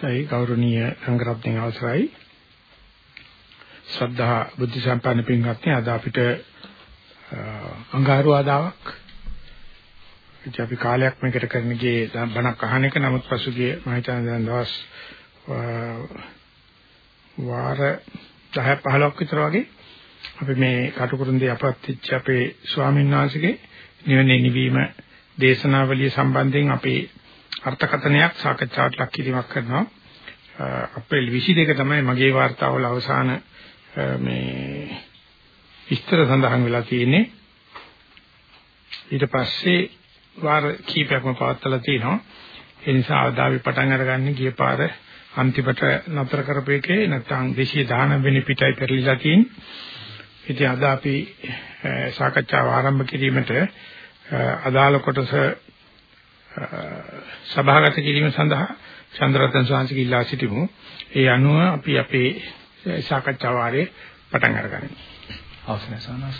ඒ ගෞරවනීය සංග්‍රහයෙන් අවසරයි. ශ්‍රද්ධා බුද්ධ සම්පන්න පින්වත්නි අද අපිට අඟහරු ආදාවක් ඉතින් අපි කාලයක් මේකට කරන ගියේ බණක් අහන එක. නමුත් පසුගිය මම හිතන්නේ දැන් දවස් වාර 10 15ක් විතර වගේ අපි මේ කටුකුරුන්දී අපත්‍ච්ච අපේ ස්වාමීන් වහන්සේගේ නිවන නිවීම දේශනාවලිය සම්බන්ධයෙන් අපේ අර්ථකථනයක් සාකච්ඡාවට ලක් කිරීමක් කරනවා. අප්‍රේල් 22 තමයි මගේ වාර්තාවල අවසාන මේ විස්තර සඳහන් වෙලා තියෙන්නේ. ඊට පස්සේ වාර කීපයක්ම පවත්වලා තිනවා. ඒ නිසා අද අපි පටන් අරගන්නේ ගිය පාර අන්තිමට නතර කරපු එකේ නැත්නම් 219 වෙනි පිටයි පෙරලිලා තියෙන්නේ. ඉතින් අද අපි සාකච්ඡාව ආරම්භ කිරීමට අදාළ කොටස සභාගත කිරීම සඳහා චන්ද්‍රරතන ස්වාමීන් ඉල්ලා සිටිමු. ඒ අනුව අපි අපේ සාකච්ඡා වාරයේ පටන් අරගනිමු. අවසරයි සානස්.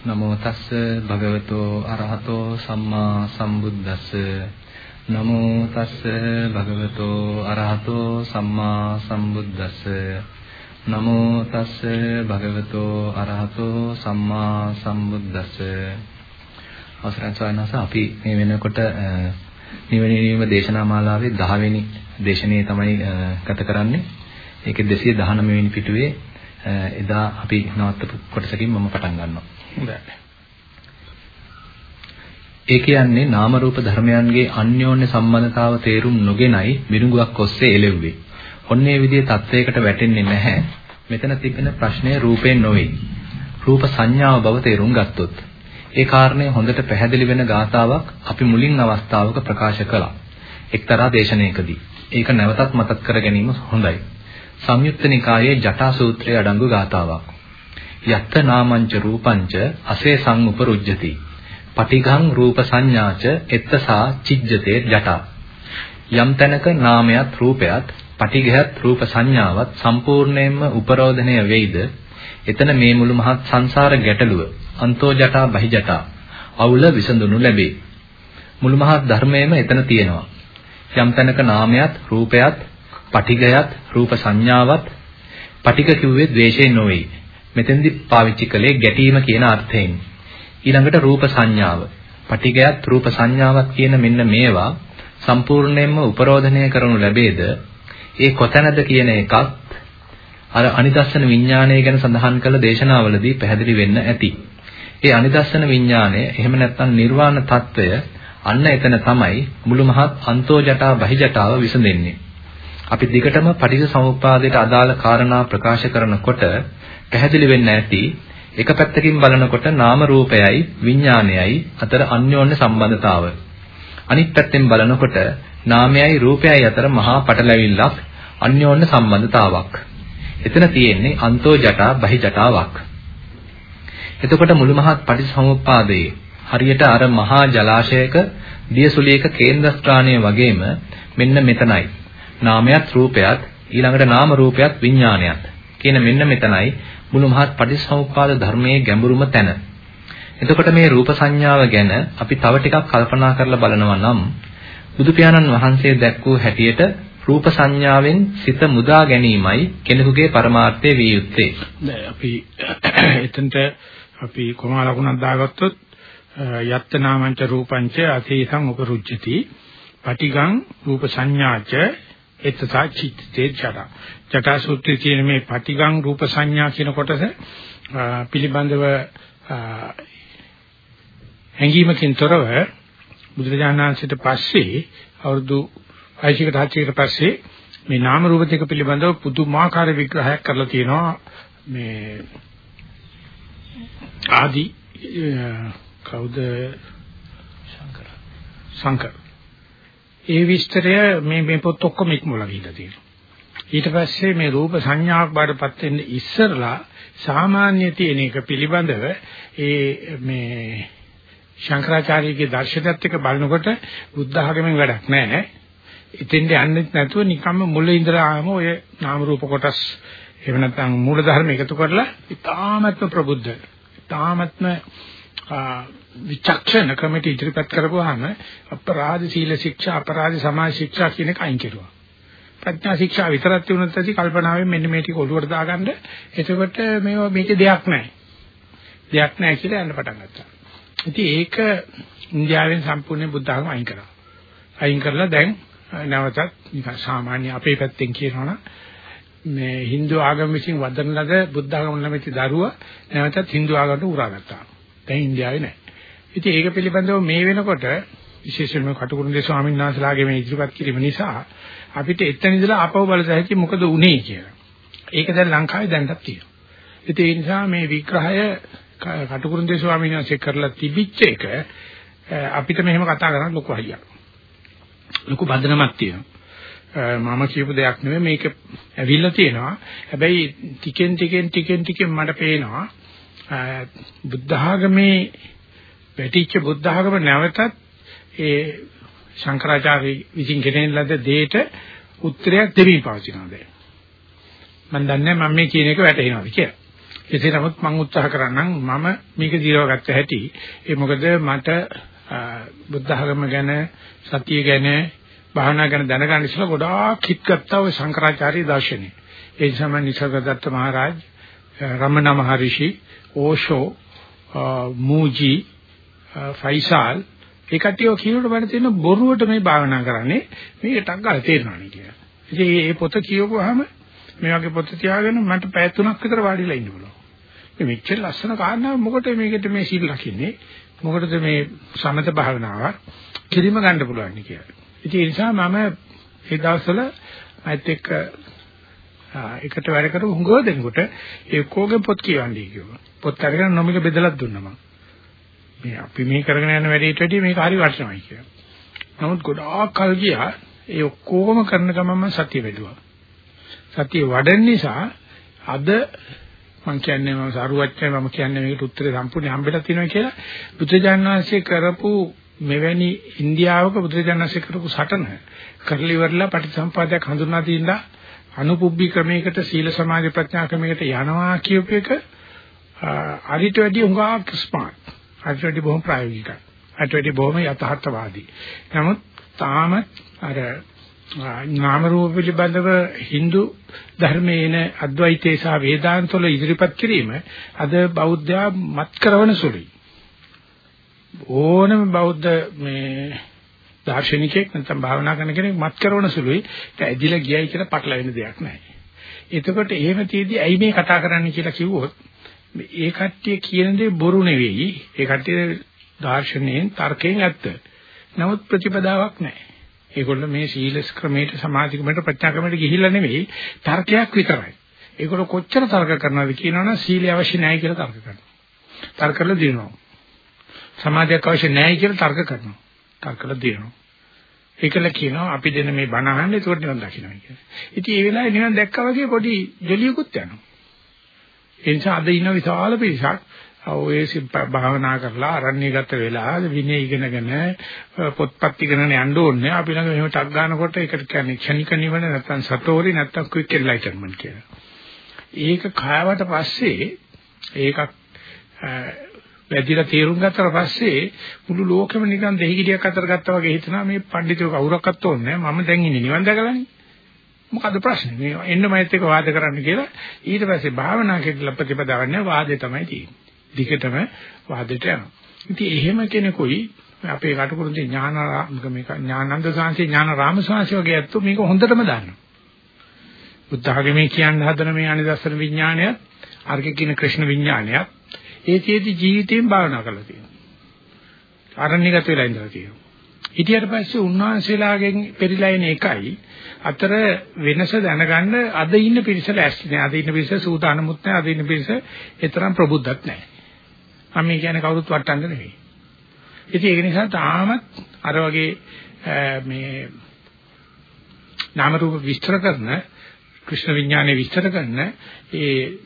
නමෝ තස්ස භගවතෝ අරහතෝ සම්මා සම්බුද්දස්ස නමෝ තස්ස භගවතෝ අරහතෝ සම්මා සම්බුද්දස්ස නමෝ තස්ස භගවතෝ අරහතෝ සම්මා සම්බුද්දස්ස අවසරයි ස්වාමීන් අපි මේ වෙනකොට නිවන නිවීම දේශනා මාලාවේ 10 වෙනි දේශනේ තමයි ගත කරන්නේ. ඒකේ 219 වෙනි පිටුවේ එදා අපි නවත්තපු කොටසකින් මම පටන් ගන්නවා. හොඳයි. ඒ කියන්නේ නාම රූප ධර්මයන්ගේ අන්‍යෝන්‍ය සම්බන්ධතාව තේරුම් නොගෙනයි මිරිඟුවක් ඔස්සේ එළෙව්වේ. ඔන්නේ විදිහේ தත්වයකට වැටෙන්නේ නැහැ. මෙතන තිබෙන ප්‍රශ්නය රූපයෙන් නොවේ. රූප සංඥාව බව තේරුම් ගත්තොත් ඒ කාරණය හොඳට පැහැදිලි වෙන ගාතාවක් අපි මුලින් අවස්ථාවක ප්‍රකාශ කළා. එක්තරා දේශනාවකදී. ඒක නැවතත් මතක් කර ගැනීම හොඳයි. සංයුත්ත නිකායේ ජටා සූත්‍රයේ අඩංගු ගාතාවක්. යත්ත නාමංච රූපංච අසේසං උපරුජ්ජති. පටිඝං රූප සංඥාච එත්තසා චිජ්ජතේ ජටා. යම් තැනක නාමයත් රූපයත් පටිඝයත් රූප සංඥාවත් සම්පූර්ණයෙන්ම උපරෝධණය වෙයිද එතන මේ මුළු මහත් සංසාර ගැටලුව අන්තෝ ජටා බහි ජටා අවුල විසඳුණු ලැබේ. මුළු මහත් ධර්මයේම එතන තියෙනවා. යම් තැනක නාමයත් රූපයත් පටිඝයත් රූප සංඥාවත් පටිඝ කිව්වේ ද්වේෂයෙන් නොවේ. මෙතෙන්දි පාවිච්චි කළේ ගැටීම කියන අර්ථයෙන්. ඊළඟට රූප සංඥාව. පටිඝයත් රූප සංඥාවත් කියන මෙන්න මේවා සම්පූර්ණයෙන්ම උපරෝධනය කරනු ලැබේද ඒ කොතැනද කියන එකත් අර අනිදස්සන විඥානය ගැන සඳහන් කළ දේශනාවලදී පැහැදිලි වෙන්න ඇති. ඒ අනිදස්සන විඥාණය එහෙම නැත්නම් නිර්වාණ తত্ত্বය අන්න එතන තමයි මුළු මහත් අන්තෝ ජටා බහි ජටාව විසඳෙන්නේ. අපි දිගටම පටිච්චසමුප්පාදයට අදාළ කාරණා ප්‍රකාශ කරනකොට පැහැදිලි වෙන්න ඇති එක පැත්තකින් බලනකොට නාම රූපයයි විඥානයයි අතර අන්‍යෝන්‍ය සම්බන්ධතාව. අනිත් පැත්තෙන් බලනකොට නාමයයි රූපයයි අතර මහා පටලැවිල්ලක් අන්‍යෝන්‍ය සම්බන්ධතාවක්. එතන තියෙන්නේ අන්තෝ ජටා බහි ජටාවක්. එතකොට මුළු මහත් පටිච්චසමුප්පාදයේ හරියට අර මහා ජලාශයක දියසුලියක කේන්ද්‍රස්ථානය වගේම මෙන්න මෙතනයි. නාමයත් රූපයත් ඊළඟට නාම රූපයත් විඥානයත් කියන මෙන්න මෙතනයි මුළු මහත් පටිච්චසමුප්පාද ධර්මයේ ගැඹුරුම තැන. එතකොට මේ රූප සංඥාව ගැන අපි තව ටිකක් කල්පනා කරලා බලනවා නම් බුදු පියාණන් වහන්සේ දැක්වූ හැටියට රූප සංඥාවෙන් සිත මුදා ගැනීමයි කෙනෙකුගේ පරමාර්ථය විය යුත්තේ. දැන් අපි එතනට අපි කොමා ලකුණක් දාගත්තොත් යත්ත නාමංච රූපංච අතීතං උපරුජ්ජති. පටිගං රූප සංඥාච එත්තසා චිත්තේ ජඩ ජටා සූත්‍රයේ තියෙන මේ පටිගං රූප සංඥා කියන කොටස පිළිබඳව හැඟීමකින් තොරව බුදුරජාණන් වහන්සේට පස්සේ අවුරුදු 6කට 7කට පස්සේ මේ නාම රූප දෙක පිළිබඳව පුදුමාකාර විග්‍රහයක් කරලා තියෙනවා. මේ ආදි කවුද? ශංකර. ශංකර. ඒ විස්තරය මේ මේ පොත් ඔක්කොම ඉක්මවලා ගිහිල්ලා තියෙනවා. ඊට පස්සේ මේ රූප සංඥාවක් බාටපත් වෙන්න ඉස්සරලා සාමාන්‍ය තියෙන එක පිළිබඳව ඒ මේ ශංකරාචාර්යගේ දර්ශනයත් එක්ක බලනකොට බුද්ධ ආගමෙන් වැඩක් නැහැ. ඉතින්ද යන්නෙත් නැතුව නිකම්ම මුල ඉඳලාම ඔය නාම රූප කොටස් එහෙම නැත්නම් මූල ධර්ම එකතු කරලා ඊ타මත්ම ප්‍රබුද්ධ ඊ타මත්ම විචක්ෂණ කමිටු ඉදිරිපත් කරපුවාම අපරාධ සීල ශික්ෂා අපරාධ සමාජ ශික්ෂා කියන එක අයින් කෙරුවා. ප්‍රඥා ශික්ෂා විතරක් තියුණොත් ඇති කල්පනාවෙන් මෙන්න මේ ටික ඔළුවට දාගන්න. එතකොට මේවා මේකේ දෙයක් නැහැ. දෙයක් නැහැ කියලා යන්න පටන් ගත්තා. ඉතින් ඒක ඉන්දියාවෙන් සම්පූර්ණ බුද්ධ ආගම අයින් කරා. අයින් කරලා දැන් නැවතත් නිකන් සාමාන්‍ය අපේ පැත්තෙන් කියනවනම් මේ Hindu ආගම විසින් වදන ලද බුද්ධ ආගම නැමැති දරුවා නැවතත් Hindu ආගමට උරාගත්තා. දැන් ඉන්දියාවේ නැහැ. ඉතින් ඒක පිළිබඳව මේ වෙනකොට විශේෂයෙන්ම කටුකුරුන්දේ ස්වාමීන් වහන්සේලාගේ මේ ඉදිරිපත් කිරීම නිසා අපිට එතන ඉඳලා ආපහු බලත හැකි මොකද උනේ කියලා. ඒක දැන් ලංකාවේ දැන්ටත් තියෙනවා. ඉතින් ඒ නිසා මේ විග්‍රහය කටුකුරුන්දේ ස්වාමීන් වහන්සේ කරලා තිබිච්ච එක අපිට මෙහෙම කතා කරන්න ලොකු හයියක්. ලොකු බඳනමක් තියෙනවා. මම කියපු දෙයක් නෙවෙයි මේක ඇවිල්ලා තියෙනවා. හැබැයි ටිකෙන් ටිකෙන් ටිකෙන් ටිකෙන් මට පේනවා බුද්ධ ආගමේ වැටිච්ච බුද්ධ ආගම නැවතත් ඒ ශංකරාචාර්ය විසින් ගෙනෙන ලද දෙයට උත්තරයක් දෙමින් පවතිනවා දැන්. මම දන්නේ මම මේ කියන එක වැටහෙනවද කියලා. එසේ නමුත් මම උත්සාහ කරන්නම් මම මේක දිරවගත්ත හැටි. ඒ මොකද මට බුද්ධ ධර්ම ගැන සතිය ගැන භාවනා ගැන දැනගන්න ඉස්සෙල්ලා ගොඩාක් හිත් ගත්තා ඔය ශංකරාචාර්ය දර්ශනේ. ඒ නිසා මම නිසගදත්ත මහරජ, රමණ මහරිෂි, ඕෂෝ, මූජි, ෆයිසල් ඒ කට්ටිය කියනකොට මට තියෙන බොරුවට මේ භාවනා කරන්නේ මේක ටක් ගාලා තේරෙනවා නේ කියලා. ඉතින් මේ පොත කියවුවාම මේ වගේ පොත තියාගෙන මට පැය තුනක් විතර වාඩිලා ඉන්න පුළුවන්. මේ මෙච්චර ලස්සන කාරණාව මොකටද මේකට මේ සීල් ලකින්නේ? මොකටද මේ සමත භාවනාවක් කිරිම ගන්න පුළුවන් කියලා. ඉතින් ඒ නිසා මම ඒ දවස්වල මයිත් එක්ක එකට වැඩ කරපු හුඟව දෙනකොට ඒ කෝගේ පොත් කියවන්නේ කිව්වා. පොත් අරගෙන නොමිල බෙදලා දුන්නා මම. මේ අපි මේ කරගෙන යන වැඩේට වැඩිය මේක හරි වටිනවයි කියලා. නමුත් ගොඩාක් කල් ගියා ඒ ඔක්කොම කරන ගමන්ම සතිය වෙදුවා. සතිය වඩන නිසා අද මම කියන්නේ මම සාරුවච්චයි මම කියන්නේ මේකට උත්තරේ සම්පූර්ණ හම්බෙලා තියෙනවා කියලා බුදුජානක වහන්සේ කරපු මෙවැනි ඉන්දියාවක බුදුජානක වහන්සේ කරපු සටන කරලි ඉවරලා පටිසම්පාදයක් හඳුනා දීලා අනුපුබ්බි ක්‍රමයකට සීල සමාධි ප්‍රඥා ක්‍රමයකට යනවා කියූප එක අරිට වැඩි උඟා ස්මාර්ට්. අරිට වැඩි බොහොම ප්‍රායෝගිකයි. අරිට වැඩි බොහොම යථාර්ථවාදී. නමුත් තාම අර නාම රූප පිළිබඳව Hindu ධර්මයේන අද්වෛතේ සහ වේදාන්ත වල ඉදිරිපත් කිරීම අද බෞද්ධයා මත් කරවන සුළුයි. ඕනම බෞද්ධ මේ දාර්ශනිකයෙක් නැත්නම් භාවනා කරන කෙනෙක් මත් කරවන සුළුයි. ඒක ඇදිලා ගියයි කියලා පටලවෙන දෙයක් නැහැ. එතකොට එහෙම තියදී ඇයි මේ කතා කරන්න කියලා කිව්වොත් ඒ කට්ටිය කියන දේ බොරු නෙවෙයි. ඒ කට්ටිය දාර්ශනයෙන් තර්කයෙන් ඇත්ත. නමුත් ප්‍රතිපදාවක් නැහැ. ඒගොල්ලෝ මේ සීල ක්‍රමයට සමාධි ක්‍රමයට ප්‍රඥා ක්‍රමයට ගිහිල්ලා නෙවෙයි තර්කයක් විතරයි. ඒගොල්ලෝ කොච්චර තර්ක කරනවද කියනවනම් සීලය අවශ්‍ය නැහැ කියලා තර්ක කරනවා. තර්ක කරලා දිනනවා. සමාධියක් අවශ්‍ය නැහැ කියලා තර්ක කරනවා. තර්ක කරලා දිනනවා. ඒකල කියනවා අපි දෙන මේ බණ අහන්න ඒකට නිවන් දකින්නයි කියලා. ඉතින් ඒ වෙලාවේ නිවන් දැක්කා වගේ පොඩි ජොලියකුත් යනවා. ඒ නිසා අද ඉන්න විශාල පිරිසක් ඔය භාවනා කරලා අරණ්‍යගත වෙලා විනය ඉගෙනගෙන පොත්පත් ඉගෙනගෙන යන්න ඕනේ. අපි ළඟ මෙහෙම ටක් ගන්නකොට ඒකට කියන්නේ ක්ෂණික නිවන නැත්නම් සතෝරි නැත්නම් ක්වික් එන්ලයිටන්මන්ට් කියලා. ඒක කායවට පස්සේ ඒකක් වැඩිලා තේරුම් ගත්තට පස්සේ මුළු ලෝකෙම නිකන් දෙහිගිඩියක් අතර ගත්තා වගේ හිතනවා මේ පඬිතුක කවුරක්වත් ඕනේ නැහැ. මම දැන් ඉන්නේ නිවන් දැකලානේ. මොකද ප්‍රශ්නේ? මේ එන්න මයිත් එක වාද කරන්න කියලා ඊට පස්සේ භාවනා කියලා ප්‍රතිපදාවක් නැහැ වාදේ තමයි තියෙන්නේ. දිගටම වාදයට යනවා. ඉතින් එහෙම කෙනෙකුයි අපේ කටුකුරුන්ගේ ඥාන මේක ඥානන්ද සාංශේ ඥාන රාම සාංශේ වගේ ඇත්තෝ මේක හොඳටම දන්නවා. බුද්ධ ආගමේ කියන්න හදන මේ අනිදස්සන විඥානයත් අර්ග කියන ක්‍රිෂ්ණ විඥානයත් ඒ තියෙදි ජීවිතයෙන් භාවනා කරලා තියෙනවා. අරණ්‍යගත වෙලා ඉඳලා තියෙනවා. ඊටියට පස්සේ උන්වහන්සේලාගෙන් පෙරිලා එන එකයි අතර වෙනස දැනගන්න අද ඉන්න පිරිස ලෑස්ති නෑ. අද ඉන්න පිරිස සූදානමුත් නෑ. අද ඉන්න පිරිස ඒතරම් ප්‍රබුද්ධත් නෑ. මම මේ කියන්නේ කවුරුත් වටන්න නෙවෙයි. ඉතින් ඒක නිසා තාමත් අර වගේ මේ නාම රූප විස්තර කරන කෘෂ්ණ විඥානය විස්තර කරන ඒ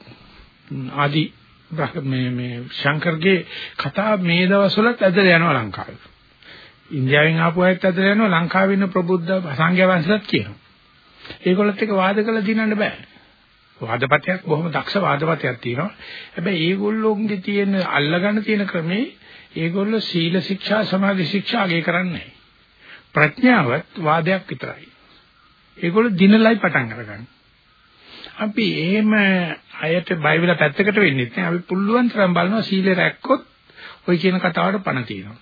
ආදි මේ මේ ශංකර්ගේ කතා මේ දවස්වලත් ඇදලා යනවා ලංකාවේ. ඉන්දියාවෙන් ආපු අයත් ඇදලා යනවා ලංකාවේ ඉන්න ප්‍රබුද්ධ සංඝයා වහන්සේලාත් කියනවා. ඒගොල්ලොත් එක්ක වාද කරලා දිනන්න බෑ. වාදපතයක් බොහොම දක්ෂ වාදපතයක් තියෙනවා. හැබැයි ඒගොල්ලෝන්ගේ තියෙන අල්ලගන්න තියෙන ක්‍රමේ ඒගොල්ලෝ සීල ශික්ෂා සමාධි ශික්ෂා අගය කරන්නේ ප්‍රඥාවත් වාදයක් විතරයි. ඒගොල්ලෝ දිනලයි පටන් අරගන්නේ. අපි එහෙම අයට බය වෙලා පැත්තකට වෙන්නේ නැහැ. අපි පුළුවන් තරම් බලනවා සීලය රැක්කොත් ওই කියන කතාවට පණ තියෙනවා.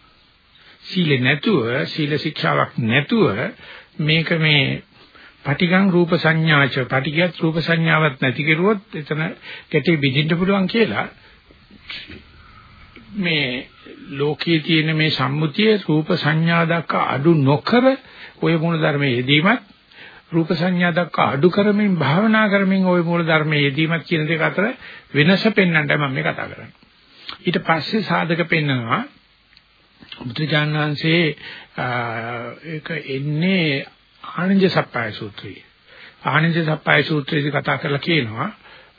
සීලෙ නැතුව සීල ශික්ෂාවක් නැතුව මේක මේ පටිගං රූප සංඥාච පටිගත් රූප සංඥාවක් නැති කෙරුවොත් එතන කැටි බිඳින්න පුළුවන් කියලා මේ ලෝකයේ තියෙන මේ සම්මුතිය රූප සංඥා දක්වා අඩු නොකර ওই මූල ධර්මයේ යෙදීමත් රූප සංඥා දක්වා අඩු කරමින් භාවනා කරමින් ওই මූල ධර්මයේ යෙදීමත් කියන දෙක අතර වෙනස පෙන්වන්නයි මම මේ කතා කරන්නේ. ඊට පස්සේ සාධක පෙන්වනවා බුදුජානක වහන්සේ ඒක එන්නේ ආනන්ද සප්පයි සූත්‍රය. ආනන්ද සප්පයි සූත්‍රයේදී කතා කරලා කියනවා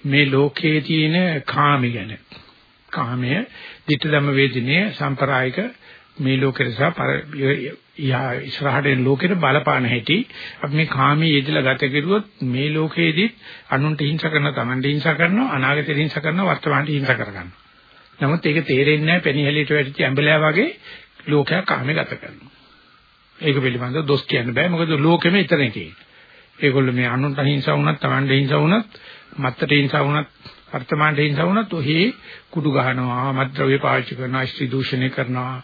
මේ ලෝකයේ තියෙන කාමි ගැන. කාමය, ditth ධම්ම වේදිනේ සම්ප්‍රායික මේ ලෝකෙට සහ ඉස්සරහට එන ලෝකෙට බලපාන හැටි අපි මේ කාමයේ යෙදලා ගත කෙරුවොත් මේ ලෝකයේදී අනුන්ට හිංසා කරන තමන්ට හිංසා කරනවා අනාගතේ හිංසා කරනවා වර්තමානයේ හිංසා කරගන්නවා. නමුත් ඒක තේරෙන්නේ නැහැ පෙනිහෙලියට වැටිච්ච ඇඹලෑ වගේ ලෝකයක් කාමේ ගත කරනවා. ඒක පිළිබඳව දොස් කියන්න බෑ මොකද ලෝකෙම ඉතරේ තියෙන්නේ. ඒගොල්ලෝ මේ අනුන්ට හිංසා වුණත් තමන්ට හිංසා වුණත් මත්තට හිංසා වුණත් වර්තමානට හිංසා වුණත් ඔහි කුඩු ගහනවා මත්ද්‍රව්‍ය පාවිච්චි කරනවා ස්ත්‍රී දූෂණය කරනවා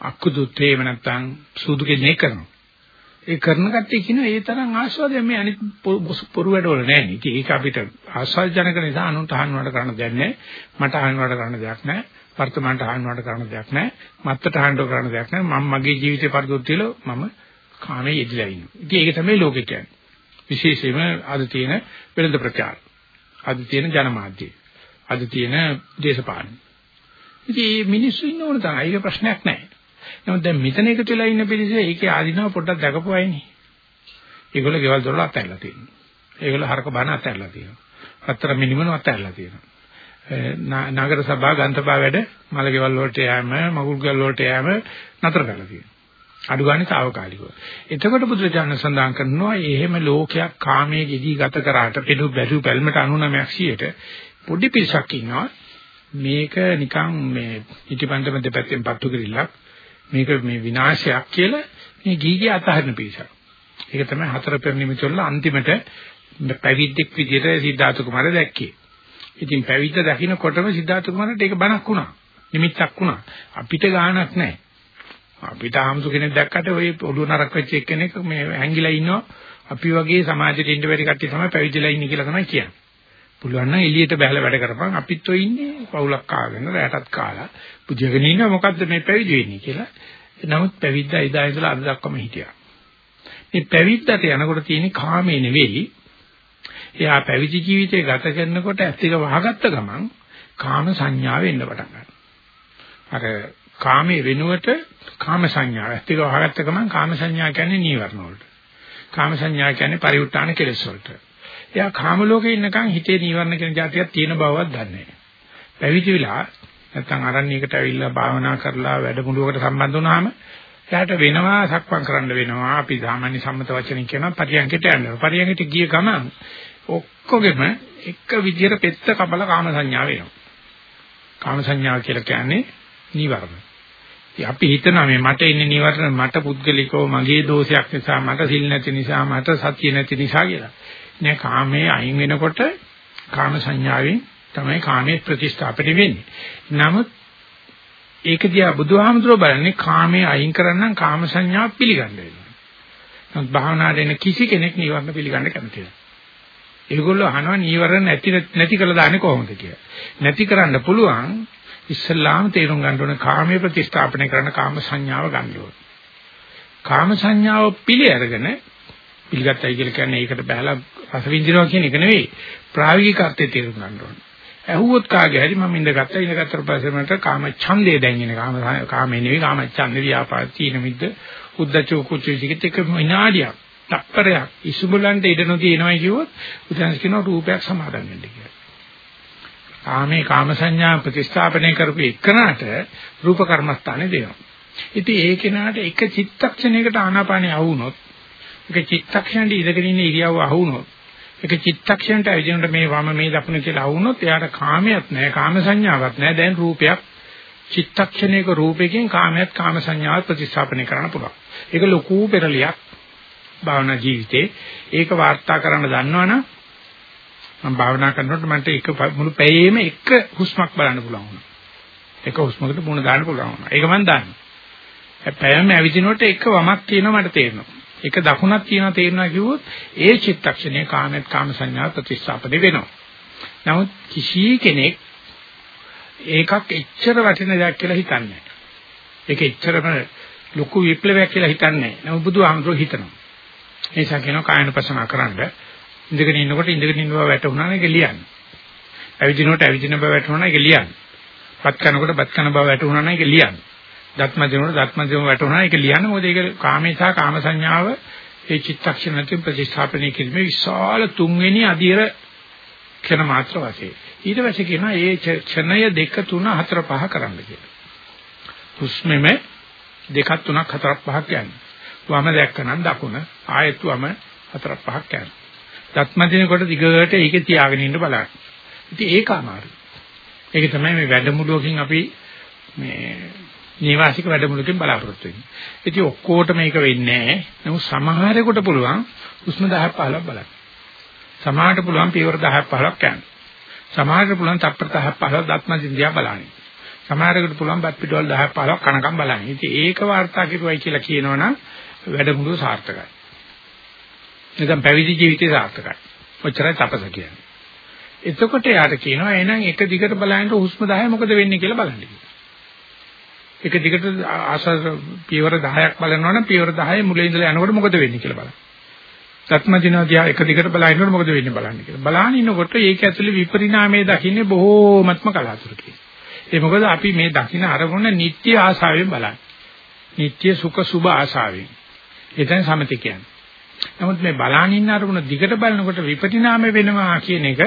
අකුදුත් එහෙම නැත්නම් සූදු කෙනෙක් කරනවා. ඒ කරන කට්ටිය කියනවා ඒ තරම් ආස්වාදයක් මේ අනිත් පොරු වැඩවල නැහැ නේ. ඒක අපිට ආස්වාද ජනක නිසා අනුන්ට අහන්නවට කරන්න දෙයක් නැහැ. මට අහන්නවට කරන්න දෙයක් නැහැ. වර්තමානට අහන්නවට කරන්න දෙයක් නැහැ. මත්තට අහන්නවට කරන්න දෙයක් නැහැ. මම මගේ ජීවිතේ පරිදොත් තියලා මම කාමයේ යෙදලා ඉන්නවා. ඉතින් ඒක තමයි ලෝකෙ කියන්නේ. විශේෂයෙන්ම අද තියෙන වෙළඳ ප්‍රචාර. අද තියෙන ජනමාධ්‍ය. අද තියෙන දේශපාලන. ඉතින් මිනිස්සු ඉන්න ඕන තමයි. ඒක ප්‍රශ්නයක් නැහැ. නමුත් දැන් මෙතන එකතු වෙලා ඉන්න පිළිස ඒකේ ආධිනව පොඩ්ඩක් දකපු අයනේ. ඒගොල්ලෝ ගෙවල් දොරල අතහැරලා තියෙනවා. ඒගොල්ලෝ හරක බාන අතහැරලා තියෙනවා. අතර මිනිමන අතහැරලා තියෙනවා. නගර සභා ගන්තපා වැඩ මල ගෙවල් වලට යෑම මගුල් ගෙවල් වලට යෑම නතර කරලා තියෙනවා. අඩු ගානේ తాවකාලිකව. එතකොට බුදුරජාණන් සඳහන් කරනවා එහෙම ලෝකයක් කාමයේ gedi ගත කරාට පිටු බැලු බැල්මට 99ක් පොඩි පිරිසක් ඉන්නවා. මේක නිකන් මේ ඉටිපන්දම දෙපැත්තෙන් පත්තු කිරිල්ලක් මේක මේ විනාශයක් කියලා මේ ගීගේ අතහරින පිරිසක්. ඒක තමයි හතර පෙර නිමිතිවල අන්තිමට පැවිද්දෙක් විදිහට සිද්ධාර්ථ කුමාරය දැක්කේ. ඉතින් පැවිද්ද දකින්නකොටම සිද්ධාර්ථ කුමාරට ඒක බණක් වුණා. නිමිත්තක් වුණා. අපිට ගාණක් නැහැ. අපිට ආම්සු කෙනෙක් දැක්කට ওই ඔළුව නරක් වෙච්ච එක්කෙනෙක් මේ හැංගිලා ඉන්නවා. අපි වගේ සමාජෙට ඉන්න බැරි කට්ටිය තමයි පැවිදිලා ඉන්නේ කියලා තමයි කියන්නේ. පුළුවන් නම් එළියට බහලා වැඩ කරපන් අපිත් ඔය ඉන්නේ පවුලක් කාගෙන රැටත් කාලා පුජගෙන ඉන්න මොකද්ද මේ පැවිදි වෙන්නේ කියලා. නමුත් පැවිද්දා එදා ඉඳලා අද දක්වාම හිටියා. මේ පැවිද්දට යනකොට තියෙන කාමේ නෙවෙයි. එයා පැවිදි ජීවිතය ගත කරනකොට ඇත්තික වහගත්ත ගමන් කාම සංඥාව එන්න පටන් ගන්නවා. අර කාමයේ වෙනුවට කාම සංඥාව ඇත්තික වහගත්ත ගමන් කාම සංඥා කියන්නේ නීවරණ වලට. කාම සංඥා කියන්නේ පරිඋත් ทาน කෙලෙස් වලට. එයා කාම ලෝකේ ඉන්නකන් හිතේ නීවරණ කියන જાතියක් තියෙන බවවත් දන්නේ නැහැ. පැවිදි වෙලා නැත්තම් අරණ්‍යයකට ඇවිල්ලා භාවනා කරලා වැඩමුළුවකට සම්බන්ධ වුණාම එයාට වෙනවා සක්මන් කරන්න වෙනවා. අපි සාමාන්‍ය සම්මත වචනින් කියනවා පරියන්කට යනවා. පරියන්කට ගිය ගමන් ඔක්කොගෙම එක විදියට පෙත්ත කපල කාම සංඥාව එනවා. කාම සංඥාව කියලා කියන්නේ නීවරණ. අපි හිතනවා මේ මට ඉන්නේ නීවරණ මට පුද්ගලිකව මගේ දෝෂයක් නිසා මට සිල් නැති නිසා මට සතිය නැති නිසා කියලා. නෑ කාමයේ අයින් වෙනකොට කාම සංඥාවෙන් තමයි කාමයේ ප්‍රතිස්ථාපනය වෙන්නේ. නමුත් ඒක දිහා බුදුහාමුදුරුවෝ බලන්නේ කාමයේ අයින් කරන්නම් කාම සංඥාව පිළිගන්න වෙනවා. නමුත් භාවනාවේ එන කිසි කෙනෙක් නිවර්ණ පිළිගන්න කැමති නැහැ. ඒගොල්ලෝ අහනවා නීවරණ නැති නැති කළා දාන්නේ කොහොමද කියලා. නැති කරන්න පුළුවන් ඉස්සල්ලාම තේරුම් ගන්න ඕනේ කාමයේ ප්‍රතිස්ථාපනය කරන කාම සංඥාව ගන්න ඕනේ. කාම සංඥාව පිළි අරගෙන පිළිගත්තයි කියලා කියන්නේ ඒකට බහලා රස විඳිනවා කියන එක නෙවෙයි ප්‍රායෝගික අර්ථය තේරුම් ගන්න ඕනේ. ඇහුවොත් කාගේ හරි මම ඉඳගත්තා ඉඳගත්තට පස්සේ මට කාම ඡන්දේ දැන් එන කාම කාමේ නෙවෙයි කාම ඡන්ද ව්‍යාපාර තීන මිද්ද උද්දච්ච කුච්චිකිට එක විනාඩියක් තප්පරයක් ඉසුබලන්ට ඉඩ නොදී එනවා කිව්වොත් උදාහරණ කියනවා රූපයක් සමාදන් වෙන්න කියලා. කාමේ කාම සංඥා ප්‍රතිස්ථාපනය කරපු එකනට රූප කර්මස්ථානේ දෙනවා. ඉතින් ඒ කෙනාට එක චිත්තක්ෂණයකට ආනාපානිය આવුනොත් ඒක චිත්තක්ෂණයට ඉඳගෙන ඉන්න ඉරියව්ව අහුනොත් ඒක චිත්තක්ෂණයට ඇවිදිනකොට මේ වම මේ දකුණ කියලා අහුනොත් එයාට කාමයක් නැහැ කාම සංඥාවක් නැහැ දැන් රූපයක් චිත්තක්ෂණයක රූපයෙන් කාමයක් කාම සංඥාව ප්‍රතිස්ථාපනය කරන්න පුළුවන් ඒක ලොකු පෙරලියක් භාවනා ජීවිතේ ඒක වාර්තා කරන්න දන්නවනම් මම භාවනා කරනකොට මට එක මුළු පැයේම එක හුස්මක් බලන්න පුළුවන් වුණා. එක හුස්මකට මුණ දාන්න පුළුවන් වුණා. ඒක මම දන්නවා. පැයම ඇවිදිනකොට එක වමක් තියෙනවා මට තේරෙනවා. එක දකුණක් තියෙනවා තේරෙනවා කිව්වොත් ඒ චිත්තක්ෂණය කාමෙත් කාම සංඥා ප්‍රතිස්ථාපනය වෙනවා. නමුත් කිසි කෙනෙක් ඒකක් එච්චර වටින දෙයක් කියලා හිතන්නේ නැහැ. ඒක එච්චරම ලොකු විප්ලවයක් කියලා හිතන්නේ නැහැ. නමුත් බුදුහාමුදුරුවෝ හිතනවා. ඒ නිසා කියනවා කායනපසනා කරන්න. ඉඳගෙන ඉන්නකොට ඉඳගෙන ඉන්න බව වැටුණා නේද ලියන්න. ඇවිදිනකොට ඇවිදින බව වැටුණා නේද ලියන්න. බත් කනකොට බත් කන බව වැටුණා නේද ලියන්න. දත්ම දිනකොට දත්ම දින වැටුණා ඒක ලියන්න. මොකද ඒක කාමේසා කාම සංඥාව ඒ චිත්තක්ෂණයෙන් ප්‍රතිස්ථාපනය කිරීමේ විශාල තුන්වෙනි අධීර ක්ෂණ මාත්‍ර වශයෙන්. ඊට පස්සේ කියනවා ඒ ක්ෂණය දෙක තුන හතර පහ කරන්න කියලා. හුස්මෙම දෙකක් තුනක් හතරක් පහක් යන්නේ. වම දැක්කනම් දකුණ ආයෙත් වම හතරක් පහක් යනවා. දත්ම දිනකොට දිගට ඒකේ තියාගෙන ඉන්න බලන්න. ඉතින් ඒක අමාරුයි. ඒක තමයි මේ වැඩමුළුවකින් අපි මේ නීවාසික වැඩමුළුවකින් බලාපොරොත්තු වෙන්නේ. ඉතින් ඔක්කොට මේක වෙන්නේ නැහැ. නමුත් සමහරෙකුට පුළුවන් උෂ්ම 10ක් 15ක් බලන්න. සමහරට පුළුවන් පියවර 10ක් 15ක් යන්න. සමහරට පුළුවන් තප්පර 10ක් 15ක් දත්ම දින්දියා බලන්න. සමහරකට පුළුවන් බත් පිටවල් 10ක් 15ක් කනකම් බලන්න. ඉතින් ඒක වාර්තා කරුවයි කියලා කියනවනම් වැඩමුළුව සාර්ථකයි. නැත්නම් පැවිදි ජීවිතේ සාර්ථකයි. ඔච්චරයි තපස කියන්නේ. එතකොට යාට කියනවා එහෙනම් එක දිගට බලන්න හුස්ම 10 මොකද වෙන්නේ කියලා බලන්න කියලා. එක දිගට ආසස් පියවර 10ක් බලනවනම් පියවර 10 මුලින් ඉඳලා යනකොට මොකද වෙන්නේ කියලා බලන්න. සත්ම දිනෝදියා එක දිගට බලනකොට මොකද වෙන්නේ බලන්න කියලා. බලාගෙන ඉන්නකොට ඒක ඇතුලේ විපරිණාමයේ දකින්නේ බොහෝමත්ම කලාතුරකින්. ඒ මොකද අපි මේ දකින්න අරමුණ නිට්ටය ආශාවෙන් බලන්නේ. නිට්ටය සුඛ සුභ ආශාවෙන්. එතන සමති කියන්නේ. නමුත් මේ බලාගෙන ඉන්න අරමුණ දිගට බලනකොට විපරිණාම වෙනවා කියන එක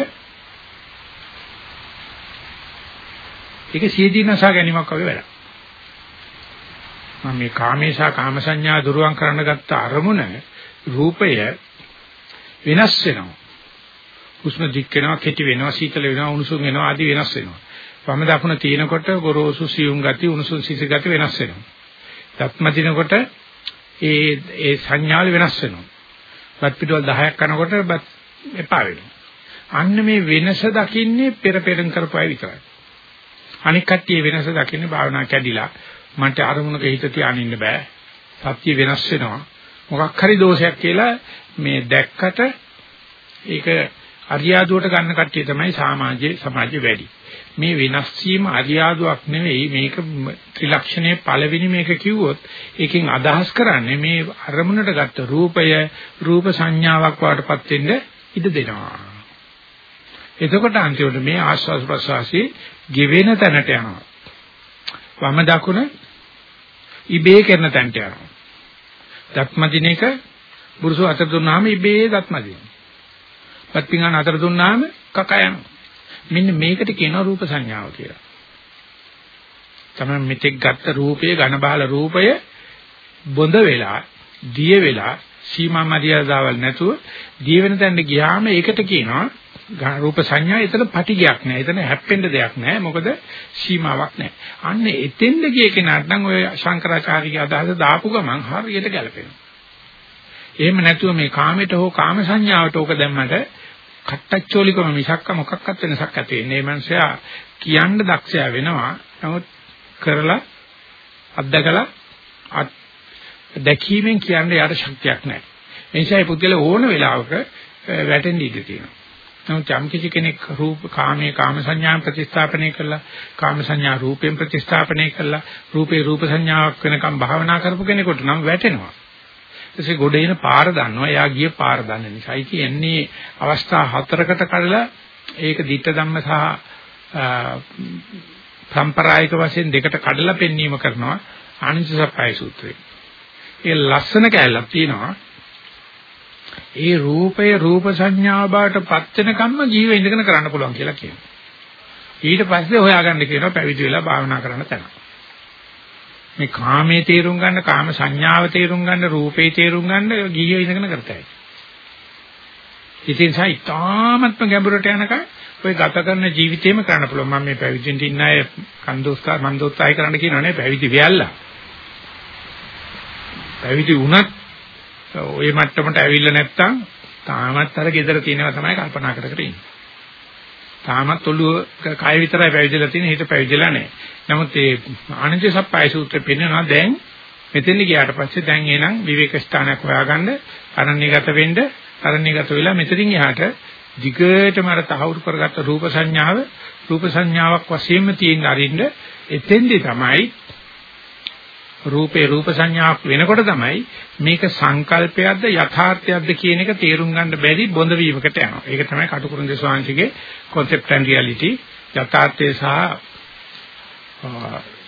ඒක සියදීනසා ගැනීමක් වගේ වැඩක්. මම මේ කාමේශා කාමසඤ්ඤා දුරුවන් කරන්න ගත්ත අරමුණ රූපය වෙනස් වෙනවා. උෂ්ණ දික් වෙනවා, කෙටි වෙනවා, සීතල වෙනවා, උණුසුම් වෙනවා ආදී වෙනස් වෙනවා. වම දකුණ තියෙනකොට ගොරෝසු සියුම් ගති, උණුසුම් සිසි ගති වෙනස් වෙනවා. දත්ම දිනකොට ඒ ඒ සංඥාවල වෙනස් වෙනවා. බත් පිටවල් 10ක් කනකොට බත් එපා වෙනවා. අන්න මේ වෙනස දකින්නේ පෙර පෙරම් කරපුවයි විතරයි. අනික් කට්ටිය වෙනස දකින්නේ භාවනා කැඩිලා මන්ට අරමුණක හිත තියාගෙන ඉන්න බෑ. සත්‍ය වෙනස් වෙනවා. මොකක් හරි දෝෂයක් කියලා මේ දැක්කට ඒක අරියාදුවට ගන්න කට්ටිය තමයි සමාජයේ සමාජයේ වැඩි. මේ වෙනස් වීම අරියාදුවක් නෙවෙයි මේක ත්‍රිලක්ෂණයේ පළවෙනි මේක කිව්වොත් ඒකෙන් අදහස් කරන්නේ මේ අරමුණට ගත්ත රූපය රූප සංඥාවක් වඩටපත් වෙන්න ඉඩ දෙනවා. එතකොට අන්තිමට මේ ආස්වාද ප්‍රසවාසී ගෙවෙන තැනට යනවා. වම දකුණ ඉබේ කරන තැනට යනවා. දත්මදිනේක බුරුසු අතර දුන්නාම ඉබේ දත්මදින. පත්පිංගන අතර දුන්නාම කක යනවා. මෙන්න මේකට කියනවා රූප සංඥාව කියලා. තමයි මෙතෙක් ගත්ත රූපයේ ඝන බහල රූපය බොඳ වෙලා, දිය වෙලා, සීමා මරියාදාවල් නැතුව දිය වෙන තැනට ගියාම ඒකට කියනවා රූප සංඥා එතන පටිගයක් නෑ. එතන හැප්පෙන්න දෙයක් නෑ. මොකද සීමාවක් නෑ. අන්න එතෙන්ද ගිය කෙනාට නම් ඔය ශංකරාචාර්යගේ අදහස දාපු ගමන් හරියට ගැලපෙනවා. එහෙම නැතුව මේ කාමයට හෝ කාම සංඥාවට ඕක දැම්මට කට්ටච්චෝලිකම මිසක්ක මොකක්වත් වෙනසක් ඇති වෙන්නේ. මේ මනුස්සයා කියන්න දක්ෂයා වෙනවා. නමුත් කරලා අත්දකලා දැකීමෙන් කියන්න යාට ශක්තියක් නැහැ. ඒ නිසා මේ පුද්ගල ඕන වෙලාවක වැටෙන්න ඉඩ තියෙනවා. නමුත් යම් කිසි කෙනෙක් රූප කාමයේ කාම සංඥාන් ප්‍රතිස්ථාපනය කළා කාම සංඥා රූපයෙන් ප්‍රතිස්ථාපනය කළා රූපේ රූප සංඥාවක් වෙනකම් භාවනා කරපු කෙනෙකුට නම් වැටෙනවා. ඊටසේ ගොඩ එන පාර දන්නවා එයා ගිය පාර දන්න නිසායි කියන්නේ. අවස්ථා හතරකට කඩලා ඒක ditta ධම්ම සහ සම්ප්‍රායික වශයෙන් දෙකට කඩලා පෙන්වීම කරනවා ආනන්ද සප්පයි සූත්‍රයේ. ඒ ලස්සන කැලලක් තියෙනවා. ඒ රූපය රූප සංඥාව බවට පත් වෙනකම්ම ජීවෙ ඉඳගෙන කරන්න පුළුවන් කියලා කියනවා. ඊට පස්සේ හොයාගන්න කියනවා පැවිදි වෙලා භාවනා කරන්න තැන. මේ කාමයේ තේරුම් ගන්න, කාම සංඥාව තේරුම් ගන්න, රූපේ තේරුම් ගන්න ජීවෙ ඉඳගෙන කරතයි. ඉතින් සයිතාමත්ම ගැඹුරට යනකම් ඔය ගත කරන ජීවිතේම කරන්න පුළුවන්. මම මේ පැවිදිින් ඉන්න අය කන්දෝස්කා මන්දෝත්සාහය කරන්න කියනවනේ පැවිදි වෙයල්ලා. පැවිදි වුණත් ওই මට්ටමට ඇවිල්ලා නැත්තම් තාමත් අර gedara තියෙනවා තමයි කල්පනා කර කර ඉන්නේ. තාමත් ඔළුව කය විතරයි පැවිදිලා තියෙන්නේ හිත පැවිදිලා නැහැ. නමුත් ඒ ආනන්ද සප්පයි සූත්‍රෙ පෙන්නනවා දැන් මෙතෙන් ගියාට පස්සේ දැන් එනං විවේක ස්ථානයක් හොයාගන්න අරණ්‍යගත වෙන්න අරණ්‍යගත වෙලා මෙතනින් එහාට දිගටම අර තහවුරු කරගත්ත රූප සංඥාව රූප සංඥාවක් වශයෙන්ම තියෙන අරින්න එතෙන්දී තමයි රූපේ රූප සංඥාවක් වෙනකොට තමයි මේක සංකල්පයක්ද යථාර්ථයක්ද කියන එක තේරුම් ගන්න බැරි බොඳ වීමකට යනවා. ඒක තමයි කටුකුරුන්දේ ස්වාමීන්ගේ concept and reality යථාර්ථය සහ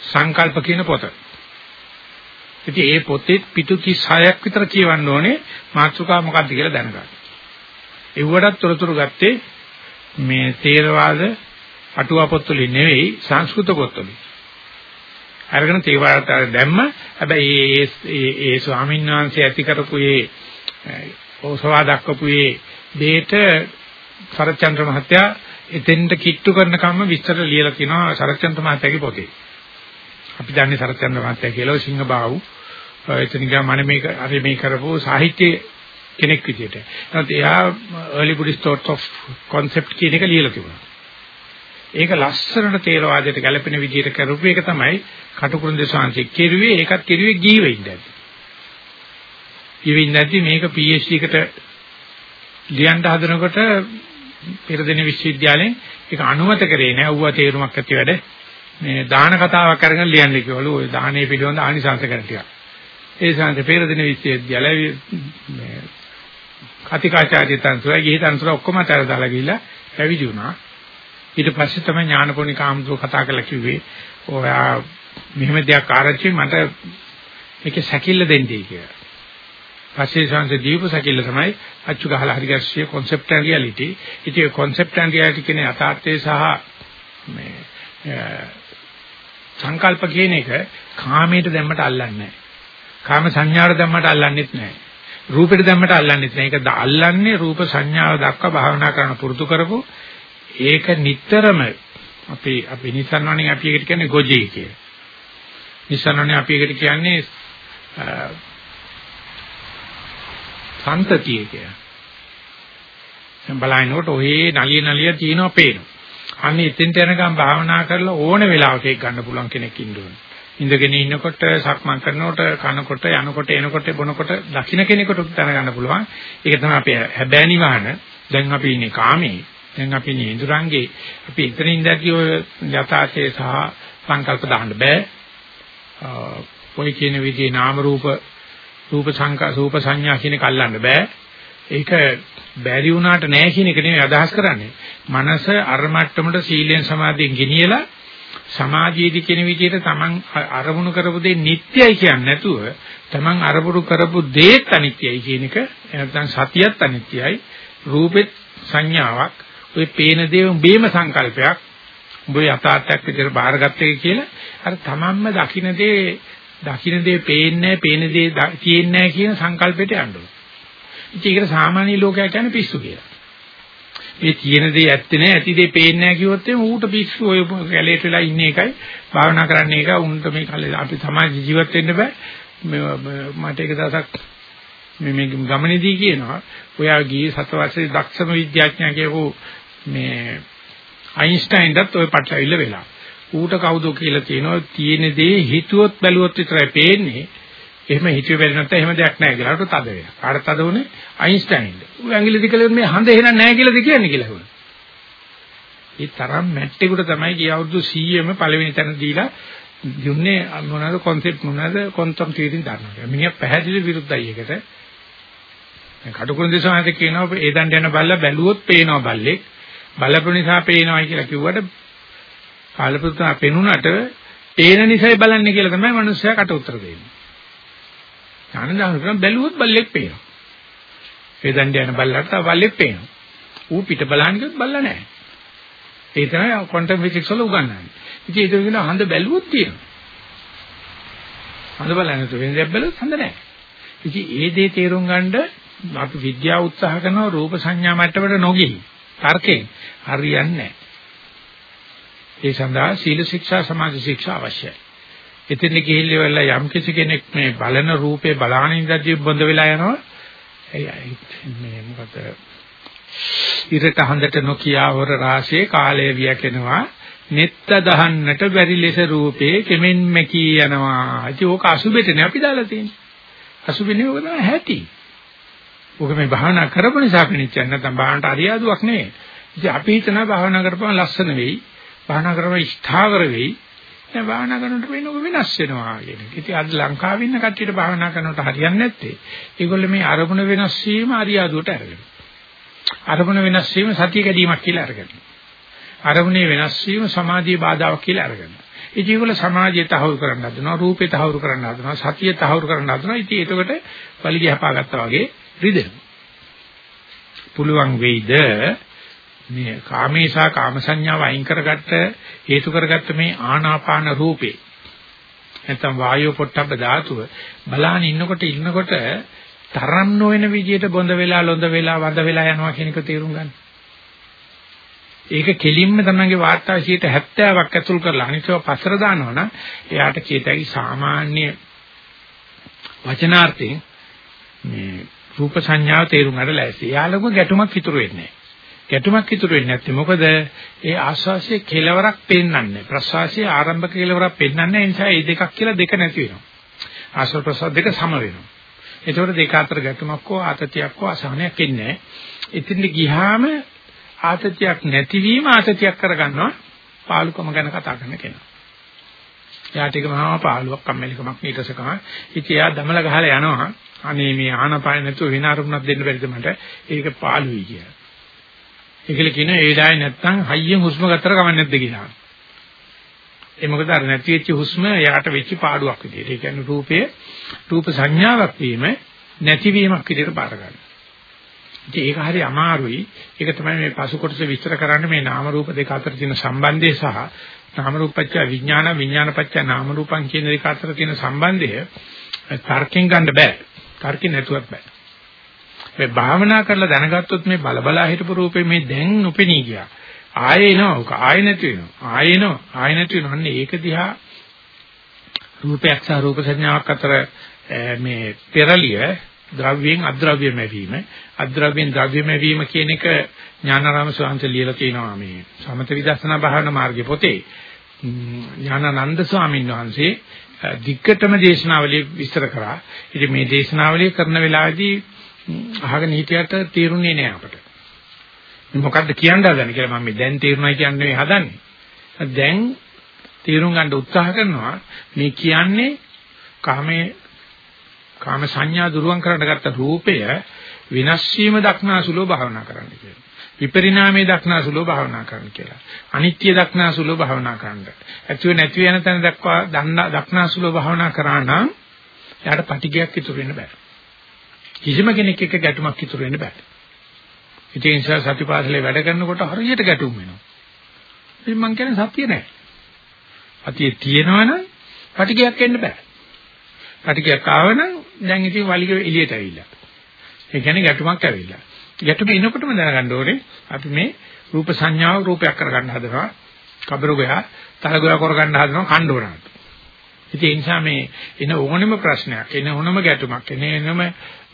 සංකල්ප කියන පොත. ඉතින් ඒ පොතේ පිටු 36ක් විතර කියවන්න ඕනේ මාතෘකාව මොකක්ද කියලා දැනගන්න. ඒවටත් තොරතුරු ගත්තේ මේ තේරවාද අටුවා පොත්වලින් නෙවෙයි සංස්කෘත පොත්වලින්. අරගෙන තේවාරට දැම්ම හැබැයි ඒ ඒ ඒ ස්වාමීන් වහන්සේ ඇති කරපු ඒ ඕසවා දක්වපු ඒ දෙයට සරච්චන්ද්‍ර මහත්තයා එතෙන්ට කිට්ටු කරන කම්ම විස්තර ලියලා තිනවා සරච්චන්ද්‍ර මහත්තයාගේ පොතේ. අපි දන්නේ සරච්චන්ද්‍ර මහත්තයා කියලා සිංහබාහු එතන ගියා මම මේක අර මේ කරපු සාහිත්‍ය කෙනෙක් විදියට. එහෙනම් එයා early Buddhist thoughts of concept කියන එක ලියලා තිබුණා. ඒක ලස්සනට තේරවාදයට ගැලපෙන විදිහට කරපු එක තමයි කටුකුරුන් දෙසාංශික කෙරුවේ ඒකත් කෙරුවේ ගීවෙ ඉඳන්. ගීවෙ ඉඳන් මේක PhD එකට ලියන්න හදනකොට පෙරදෙන විශ්වවිද්‍යාලයෙන් ඒක අනුමත කරේ නෑ ඌව තේරුමක් ඇති වැඩ මේ දාන කතාවක් අරගෙන ලියන්න කිව්වලු ওই දානේ පිළිබඳ ආනිසංස කරන ටික. ඒ සංස පෙරදෙන විශ්වවිද්‍යාලයේ මේ කතිකාචාර්ය තන්ත්‍රය ගිහි තන්ත්‍ර ඔක්කොම අතර දාලා ගිහිල්ලා පැවිදි වුණා. ඊට පස්සේ තමයි ඥානපෝනි කාමතුෝ කතා කරලා කිව්වේ ඔයා මෙහෙම දෙයක් ආරංචි මට මේකේ සැකිල්ල දෙන්නේ කියලා. පස්සේ සංස දීප සැකිල්ල තමයි අච්චු ගහලා හරි ගැස්සිය concept and reality. ඉතින් concept and reality කියන යථාර්ථය සහ මේ සංකල්ප කියන එක කාමයට දැම්මට අල්ලන්නේ නැහැ. කාම සංඥාවට දැම්මට අල්ලන්නෙත් නැහැ. රූපෙට දැම්මට අල්ලන්නෙත් නැහැ. ඒක අල්ලන්නේ රූප සංඥාව දක්වා භාවනා කරන පුරුදු කරපො ඒක නිටතරම අපි අපි නිසන්වනේ අපි එකට කියන්නේ ගොජේ කියලා. නිසන්වනේ අපි එකට කියන්නේ සන්තතිය කියලා. දැන් බලනකොට ඔහේ නලිය නලිය තියෙනවා පේනවා. අන්නේ එතෙන්ට යනකම් භාවනා කරලා ඕන වෙලාවක ඒක ගන්න පුළුවන් කෙනෙක් ඉන්න ඕනේ. ඉඳගෙන ඉන්නකොට සක්මන් කරනකොට කනකොට යනකොට එනකොට බොනකොට දකින්න කෙනෙකුට දැනගන්න පුළුවන්. ඒක තමයි අපේ හැබෑ නිවහන. දැන් අපි ඉන්නේ කාමේ. දැන් අපි ඉන්නේ ඉඳුරංගේ. අපි ඉතින් දැක්කේ ඔය යථාර්ථයේ සහ සංකල්ප දාන්න බෑ. ඔය කියන විදිහේ නාම රූප රූප සංකා රූප සංඥා කියන එක අල්ලන්න බෑ. ඒක බැරි වුණාට නෑ කියන එක නෙවෙයි අදහස් කරන්නේ. මනස අර මට්ටමට සීලෙන් සමාධියෙන් ගෙනියලා සමාජයේදී කියන විදිහට Taman අරමුණු කරපු දේ නිට්ටයයි කියන්නේ නැතුව Taman අරමුණු කරපු දේත් අනිත්‍යයි කියන එක නැත්නම් සතියත් අනිත්‍යයි රූපෙත් සංඥාවක් ඔය පේන දේ උඹේම සංකල්පයක් උඹ යථාර්ථයක් විදිහට බාරගත්තේ කියලා අර තමන්ම දකින්න දේ දකින්න දේ පේන්නේ පේන දේ තියෙන්නේ කියන සංකල්පයට යන්න ඕනේ. ඉතින් ඒකට සාමාන්‍ය ලෝකයා කියන්නේ පිස්සු කියලා. මේ තියෙන දේ ඇත්තේ නැහැ ඇති දේ පේන්නේ නැහැ කිව්වොත් එහම ඌට පිස්සු ඔය කැලේට වෙලා ඉන්න එකයි භාවනා කරන්න එක උන්ට මේ කල්ලේ අපි සමාජ ජීවත් වෙන්න බෑ මට එක දවසක් මේ මේ ගමනේදී කියනවා ඔයා ගියේ සත වර්ෂයේ දක්ෂම විද්‍යාඥයා කියපු මේ අයින්ස්ටයින්ටත් ওই පටලවිල්ල වෙලා. ඌට කවුද කියලා කියනවා තියෙන දේ හිතුවොත් බැලුවොත් විතරයි පේන්නේ. එහෙම හිතුවේ බැරි නැත්නම් එහෙම දෙයක් නැහැ කියලා. ඌට තද වෙනවා. කාටද තද උනේ? අයින්ස්ටයින්ට. ඌ ඇඟිලි දිකල මේ හඳ එහෙනම් නැහැ කියලාද කියන්නේ කියලා හුණා. ඒ තරම් මැට්ටෙකුට තමයි ගිය අවුරුදු 100ම පළවෙනි තැන දීලා දුන්නේ මොනවාද concept මොනවාද quantum theory දන්නවා. මිනිහා පැහැදිලි විරුද්ධයි ඒකට. දැන් කටුකුරුන් දේශනාත කියනවා ඒ දණ්ඩ යන බල්ලා බැලුවොත් පේනවා බල්ලෙක්. බලපු නිසා පේනවා කියලා කිව්වට කාලපෘතා පෙනුනට පේන නිසායි බලන්නේ කියලා තමයි මිනිස්සයා කට උතර දෙන්නේ. ඥානදාන බැලුවොත් බල්ලෙක් පේනවා. ඒ දණ්ඩ යන බල්ලට තව බල්ලෙක් පේනවා. ඌ පිට බලන්නේ කිව්වොත් බල්ලා නැහැ. ඒ තමයි ක්වොන්ටම් ෆිසික්ස් වල උගන්වන්නේ. ඉතින් ඒක කියන හඳ බැලුවොත් තියෙනවා. හඳ බලන්නේ නැතුව වෙන දෙයක් බැලුවොත් හඳ නැහැ. ඉතින් ඒ දේ තේරුම් ගන්න අපි විද්‍යාව උත්සාහ කරනවා රූප සංඥා මට්ටමට නොගිහි. තර්කයෙන් හරියන්නේ නැහැ. ඒ සඳහා සීල ශික්ෂා සමාධි ශික්ෂා අවශ්‍යයි. එතෙන් ගිහිල්ලා යම් කිසි කෙනෙක් මේ බලන රූපේ බලාන ඉඳදී බඳ වෙලා යනවා මේ මොකද ඉරට හඳට නොකියා හොර රාශියේ කාලය වියකෙනවා නෙත්ත දහන්නට බැරි ලෙස රූපේ කෙමෙන් මැකී යනවා. ඉතින් ඕක අසුබෙටනේ අපි දාලා තියෙන්නේ. අසුබෙනේ ඕක තමයි ඇති. ඕක මේ භාවනා කරපු නිසා පිණිච්ච නැත්නම් භාවනට අරියාදුවක් නෙවෙයි. ඉතින් අපි හිතනවා භාවනා කරපුවම ලස්සන වෙයි. භාවනා කරපුවම ස්ථාවර වෙයි. දැන් භාවනා කරනකොට වෙනක වෙනස් වෙනවා කියන එක. ඉතින් අද ලංකාවේ ඉන්න කට්ටියට භාවනා කරනකොට හරියන්නේ නැත්තේ. ඒගොල්ලෝ මේ අරමුණ වෙනස් වීම අරියාදුවට අරගෙන. අරමුණ වෙනස් වීම සතිය කැඩීමක් කියලා අරගෙන. අරමුණේ වෙනස් වීම සමාධිය බාධාවක් කියලා අරගෙන. ඉතින් ඒගොල්ලෝ සමාධිය තහවුරු කරන්න හදනවා, රූපේ තහවුරු කරන්න හදනවා, සතිය තහවුරු කරන්න හදනවා. ඉතින් ඒකට වලිගය හපාගත්තා වගේ රිදෙනවා. පුළුවන් වෙයිද මේ කාමේසා කාම සංඥාව අයින් කරගත්ත හේතු කරගත්ත මේ ආනාපාන රූපේ නැත්නම් වායෝ පොට්ටබ්බ ධාතුව බලාන ඉන්නකොට ඉන්නකොට තරම් නොවන විදියට බොඳ වෙලා ලොඳ වෙලා වඳ වෙලා යනවා කියන එක තේරුම් ගන්න. ඒක කෙලින්ම තමන්ගේ වාර්තාවේ 70ක් ඇතුල් කරලා අනිතව පස්සර දානවනම් එයාට කීතයි සාමාන්‍ය වචනාර්ථයෙන් මේ රූප සංඥාව තේරුම් ගන්න ලෑස්ති. යාළුවෝ ගැටුමක් ඉතුරු වෙන්නේ නැහැ. ගැටුමක් ඉතුරු වෙන්නේ නැත්නම් මොකද ඒ ආස්වාසියේ කෙලවරක් පෙන්වන්නේ. ප්‍රසවාසයේ ආරම්භක කෙලවරක් පෙන්වන්නේ ඒ නිසා මේ දෙකක් කියලා දෙක නැති වෙනවා. ආස්වාද ප්‍රසවාස දෙක සම වෙනවා. ඒතකොට දෙක අතර ගැටුමක් හෝ ආතතියක් හෝ අසහනයක් ඉන්නේ ඉතින් ගියාම ආතතියක් නැතිවීම ආතතියක් කරගන්නවා. පාලුකම ගැන කතා කරන කෙනා. යාට එක මහා පාළුවක් කම්මැලිකමක් නීරසකම ඉතින් එයා දමල ගහලා යනවා. අනේ මේ ආනපාය නැතුව වෙන අරුණක් දෙන්න බැරිද මට? ඒක පාළුයි කියලා. ඒකල කියන ඒ වෙලාවේ නැත්තම් හයියෙන් හුස්ම ගත්තර කමක් නැද්ද කියලා. ඒ මොකද අර නැති වෙච්ච හුස්ම යාට වෙච්ච පාඩුවක් විදියට. ඒ කියන්නේ රූපයේ රූප සංඥාවක් වීම නැතිවීමක් විදියට බාර ගන්න. ඉතින් ඒක හරි අමාරුයි. ඒක තමයි මේ පසු කොටස විස්තර කරන්න මේ නාම රූප දෙක අතර තියෙන සම්බන්ධය සහ නාම රූපච්ච විඥාන විඥානපච්ච නාම රූපං කියන දෙක අතර තියෙන සම්බන්ධය තර්කෙන් ගන්න බෑ. තර්කෙන් නැතුවත් බෑ. මේ භාවනා කරලා දැනගත්තොත් මේ බලබලා හිටපු රූපේ මේ දැන් නොපෙනී ගියා. ආයේ එනවා ඔක ආයේ නැති වෙනවා. ආයේ එනවා ආයේ නැති වෙනවා. අන්න ඒක දිහා රූපයක් සහ රූප සංඥාවක් අතර මේ පෙරලිය ද්‍රව්‍යයෙන් අද්‍රව්‍යම වීම අද්‍රව්‍යයෙන් ද්‍රව්‍යම වීම කියන එක ඥානාරාම ස්වාමීන් ලියලා තියෙනවා මේ සමත විදර්ශනා භාවනා මාර්ගයේ පොතේ ඥානানন্দ ස්වාමීන් වහන්සේ දිග්ගටම දේශනාවලිය විස්තර කරා. ඉතින් මේ දේශනාවලිය කරන වෙලාවේදී අහගෙන හිටියට තේරුන්නේ නෑ අපට. මේ මොකද්ද කියන්න හදන්නේ කියලා මම මේ දැන් තේරුණා කියන්නේ මේ හදන්නේ. දැන් තේරුම් ගන්න උත්සාහ කරනවා මේ කියන්නේ කාමයේ කාම සංඥා දුරුවන් කරන්න ගත්ත රූපය විනාශ වීම දක්නාසුලෝ භාවනා කරන්න කියලා. විපරිණාමයේ දක්නාසුලෝ භාවනා කරන්න කියලා. අනිත්‍ය දක්නාසුලෝ භාවනා කරන්න. ඇතිව නැති වෙන තැන දක්වා දක්නාසුලෝ භාවනා කරා නම් එයාට පටිගයක් ඉතුරු වෙන්න බෑ. කිසිම කෙනෙක් එක්ක ගැටුමක් ඉතුරු වෙන්න බෑ. ඒ නිසා සතිපාසලේ වැඩ කරනකොට හරියට ගැටුම් වෙනවා. ඉතින් මං කියන්නේ සතිය නෑ. සතිය තියෙනවනම් පටිගයක් එන්න බෑ. පටිගයක් ආවනම් දැන් ඉතින් වලිග එළියට ඇවිල්ලා. ඒ කියන්නේ ගැටුමක් ඇවිල්ලා. ගැටුම එනකොටම දැනගන්න ඕනේ අපි මේ රූප සංඥාව රූපයක් කරගන්න හදනවා. කබර ගෝයා තලගෝයා කරගන්න හදනවා කණ්ඩ වුණා. ඉතින් ඒ නිසා මේ එන ඕනෙම ප්‍රශ්නයක් එන ඕනම ගැටුමක් එන එනම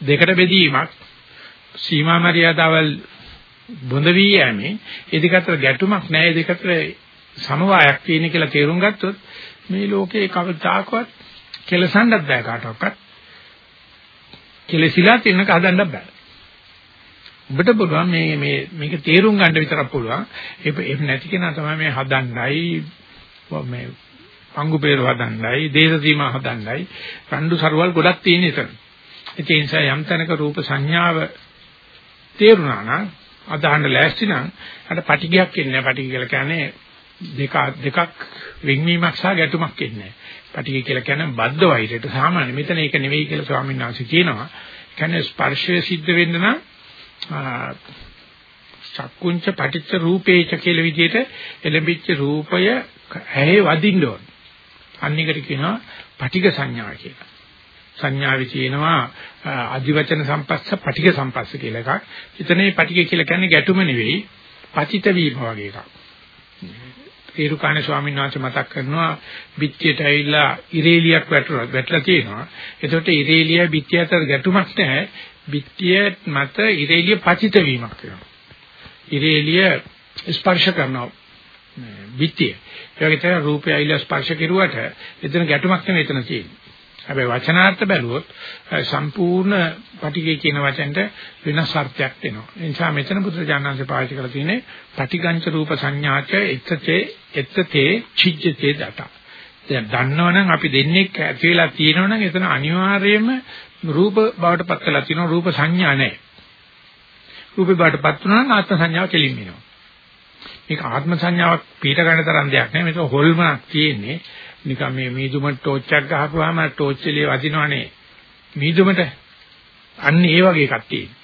දෙකට බෙදීමක් සීමා මරියාදාවල් බොඳ වී යෑමේ ඒ දෙක අතර ගැටුමක් නැහැ. ඒ දෙක අතර සමவாயක් තියෙන කියලා තේරුම් ගත්තොත් මේ ලෝකේ කවදාකවත් කෙලසන්නත් බෑ කාටවත්. කෙලසිලා තියෙනක හදන්න බෑ. ඔබට පුළුවන් මේ මේ මේක තේරුම් ගන්න විතරක් පුළුවන්. ඒක නැති කෙනා තමයි මේ හදන්නයි මේ පංගු පෙර හදන්නයි දේශ සීමා හදන්නයි රණ්ඩු සරුවල් ගොඩක් තියෙන එතන ඒ නිසා යම් තැනක රූප සංඥාව තේරුණා නම් අදහන්න ලෑස්ති නම් අර පටිගයක් එන්නේ නැහැ. පටිගය කියලා කියන්නේ දෙක දෙකක් වෙන්වීමක් සහ ගැටුමක් එන්නේ නැහැ. පටිගය කියලා කියන්නේ බද්ධ වෛරයට සාමාන්‍ය. මෙතන ඒක නෙවෙයි කියලා ස්වාමීන් වහන්සේ කියනවා. කියන්නේ ස්පර්ශය සිද්ධ වෙන්න නම් චක්කුංච පටිච්ච රූපේච කියලා විදිහට එළඹිච්ච රූපය ඇහි වදින්න ඕන. අන්න එකට කියනවා පටිග සංඥා කියලා. සංඥාවේ තියෙනවා අධිවචන සම්පස්ස පටික සම්පස්ස කියලා එකක්. එතනේ පටික කියලා කියන්නේ ගැටුම නෙවෙයි, පතිත වීම වගේ එකක්. ඒරුකාණේ ස්වාමීන් වහන්සේ මතක් කරනවා පිටියට ඇවිල්ලා ඉරේලියක් වැටුණා වැටලා තියෙනවා. එතකොට ඉරේලිය පිටිය අතර ගැටුමක් නැහැ. පිටිය මත ඉරේලිය පචිත වීමක් වෙනවා. ඉරේලිය ස්පර්ශ කරනවා පිටිය. ඒ වගේ තමයි රූපය ඇවිල්ලා ස්පර්ශ කෙරුවට එතන ගැටුමක් නෙමෙයි එතන තියෙන්නේ. හැබැයි වචනාර්ථ බැලුවොත් සම්පූර්ණ පටිගය කියන වචෙන්ට වෙනස් අර්ථයක් දෙනවා. ඒ නිසා මෙතන බුදුරජාණන්සේ පාවිච්චි කරලා තියෙන්නේ පටිගංච රූප සංඥාච එත්තේ එත්තේ චිජ්ජතේ දත. දැන් දන්නවනම් අපි දෙන්නේ ඇති වෙලා තියෙනවනම් එතන අනිවාර්යයෙන්ම රූප බවට පත් වෙලා තියෙනවා රූප සංඥා නැහැ. රූපේ බවට පත් වුණා නම් ආත්ම සංඥාව කෙලින් වෙනවා. මේක ආත්ම සංඥාවක් පීඩ ගන්න තරම් දෙයක් නෑ මේක හොල්මනක් තියෙන්නේ නිකන් මේ මීදුමට ටෝච් එකක් ගහපුවාම ටෝච් එළිය වදිනවනේ. මීදුමට අන්න ඒ වගේ එකක් තියෙනවා.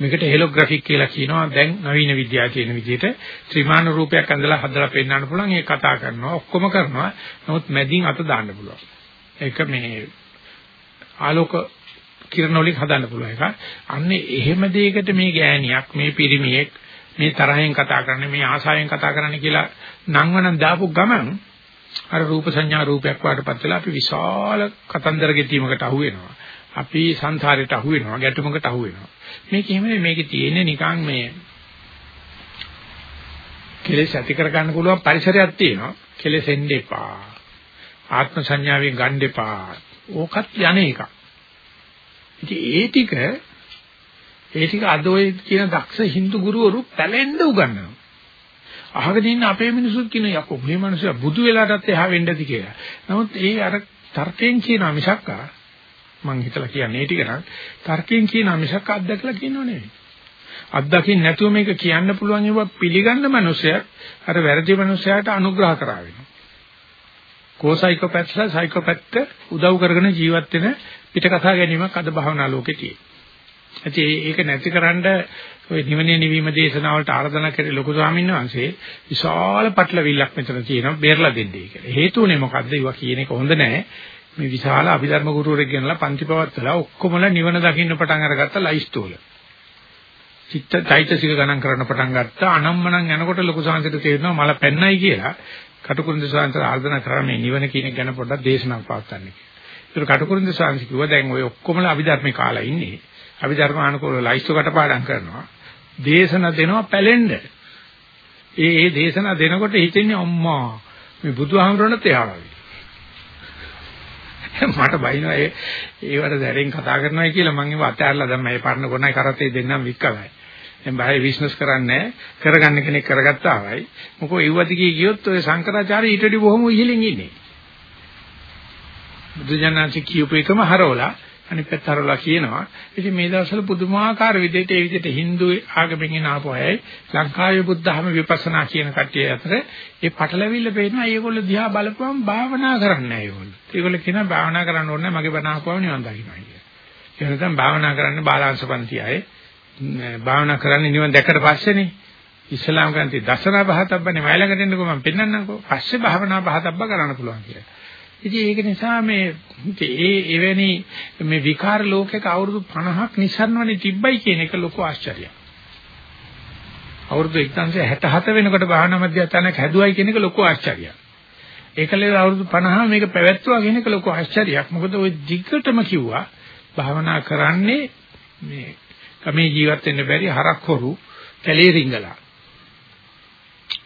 මේකට හෙලෝග්‍රැෆික් කියලා කියනවා. දැන් නවීන විද්‍යාව කියන විදිහට ත්‍රිමාන රූපයක් ඇඳලා හදලා පෙන්වන්න පුළුවන්. ඒක කතා කරනවා. ඔක්කොම කරනවා. නමුත් මැදින් අත දාන්න පුළුවන්. ඒක මේ ආලෝක කිරණ වලින් හදන්න පුළුවන් එක අන්නේ එහෙම දෙයකට මේ ගෑණියක් මේ පිරිමියෙක් මේ තරහෙන් කතා කරන්නේ මේ ආසාවෙන් කතා කරන්නේ කියලා නංවනම් දාපු ගමන් අර රූප සංඥා රූපයක් වඩපත් වෙලා අපි විශාල කතන්දර ගෙතීමකට අහු වෙනවා. අපි සංසාරයට අහු වෙනවා, ගැටුමකට අහු වෙනවා. මේක එහෙම මේකේ තියෙන්නේ නිකන් මේ කෙලෙස් ඇති කර ගන්න පුළුවන් පරිසරයක් තියෙනවා. කෙලෙස් එන්න එපා. ආත්ම සංඥාවෙන් ගන්න එපා. ඕකත් යන්නේ එකක්. ඉතින් ඒ ටික ඒ ටික අද ඔය කියන දක්ෂ Hindu ගුරුවරු පැලෙන්න උගන්වනවා. අහගෙන ඉන්න අපේ මිනිස්සුත් කියන යකෝ මේ මිනිස්සු බුදු වෙලාටත් එහා වෙන්නද කියලා. නමුත් ඒ අර තර්කයෙන් කියනවා මිසක් මං හිතලා කියන්නේ ඒ ටික නම් තර්කයෙන් කියනවා මිසක් අත්දැකලා කියනව නෙවෙයි. අත්දකින්න නැතුව මේක කියන්න පුළුවන් ඒවා පිළිගන්න මිනිසයක් අර වැරදි මිනිසයාට අනුග්‍රහ කරා වෙනවා. කෝසයිකෝපැත්ලා සයිකෝපැත්ත උදව් කරගෙන ජීවත් වෙන පිටකථා ගැනීමක් අද භවනා ලෝකේ තියෙනවා. ඉතින් ඒක නැතිකරන්න ඔය නිවනේ නිවීම දේශනාවලට ආරාධනා කරේ ලොකු ස්වාමීන් වහන්සේ විශාල පටලවිල්ලක් මෙතන තියෙනවා බේරලා දෙන්නේ කියලා. හේතුුනේ මොකද්ද? ඒවා කියන එක හොඳ නැහැ. මේ විශාල අභිධර්ම ගුරුවරයෙක් ගෙනලා පන්ති පවත්වලා ඔක්කොමලා නිවන දකින්න පටන් අරගත්ත ලයිස්ට්ෝල. චිත්ත চৈতසික ගණන් කරන්න පටන් ගත්තා. අනම්මනම් යනකොට ලොකු සංසිත තේරෙනවා මල පැන්නයි කියලා. කටුකුරුන්ද සංසාර ආර්දනා කරන්නේ නිවන කියන එක ගැන පොඩ්ඩක් දේශනාවක් පවත්වන්න කියලා. ඒක කටුකුරුන්ද සංසිත කිව්වා දැන් ඔය ඔක්කොමලා අභිධර්මේ කාලා ඉන්නේ. අපි ධර්මානුකූල ලයිස්තු කටපාඩම් කරනවා. දේශන දෙනවා පැලෙන්න. ඒ ඒ දේශන දෙනකොට හිතෙන්නේ අම්මා මේ බුදුහාමුදුරණත් එහා වගේ. මට බයිනවා ඒ ඒවට දැරෙන් කතා කරනවා කියලා මම ඒව අතහැරලා දැන් මේ පරණ ගොනයි කරත්තේ දෙන්නම් වික්කලයි. දැන් බය බිස්නස් කරන්නේ කරගන්න කෙනෙක් කරගත්තා වයි. මොකෝ ඒවදිගේ ගියොත් ඔය શંકරාචාර්ය ඊට වඩා බොහොම ඉහළින් ඉන්නේ. බුදුජානනාංශ කියූප එකම හරවලා අනිත් පැත්ත හරවලා කියනවා. ඉතින් මේ දවස්වල පුදුමාකාර විදිහට ඒ විදිහට Hindu ආගමෙන් එන ආපු අයයි ලංකාවේ බුද්ධහම විපස්සනා කියන කට්ටිය අතර ඒ පටලවිල්ල පේනවා. ඒගොල්ලෝ දිහා බලපුවම භාවනා කරන්නේ නැහැ ඒගොල්ලෝ. ඒගොල්ලෝ කියනවා භාවනා කරන්න ඕනේ මගේ බණ අහපුවම නිවන් දකින්නවා කියලා. ඒ වෙනතම් භාවනා කරන්න බාලාංශ පන්ති අය භාවනා කරන්නේ නිවන් දැක්කට පස්සේනේ. ඉස්ලාම් ග්‍රන්ථි දසන බහතබ්බනේ මයිලඟට එන්නකෝ මම පෙන්නන්නම්කෝ. පස්සේ භාවනා බහතබ්බ කරන්න පුළුවන් කියලා. ඉතින් ඒක නිසා මේ ඒ එවැනි මේ විකාර ලෝකයක අවුරුදු 50ක් නිසරණවනේ තිබ්බයි කියන එක ලොකු ආශ්චර්යයක්. අවුරුදු 1967 වෙනකොට භාවනා මධ්‍යස්ථානයක් හැදුවයි කියන එක ලොකු ආශ්චර්යයක්. ඒකලේ අවුරුදු 50 මේක පැවැත්වුවා කියන එක ලොකු ආශ්චර්යයක්. මොකද ওই දිග්ගටම කිව්වා භාවනා කරන්නේ මේ කමේ ජීවත් වෙන්න බැරි හරක් හොරු කැලේ රිංගලා.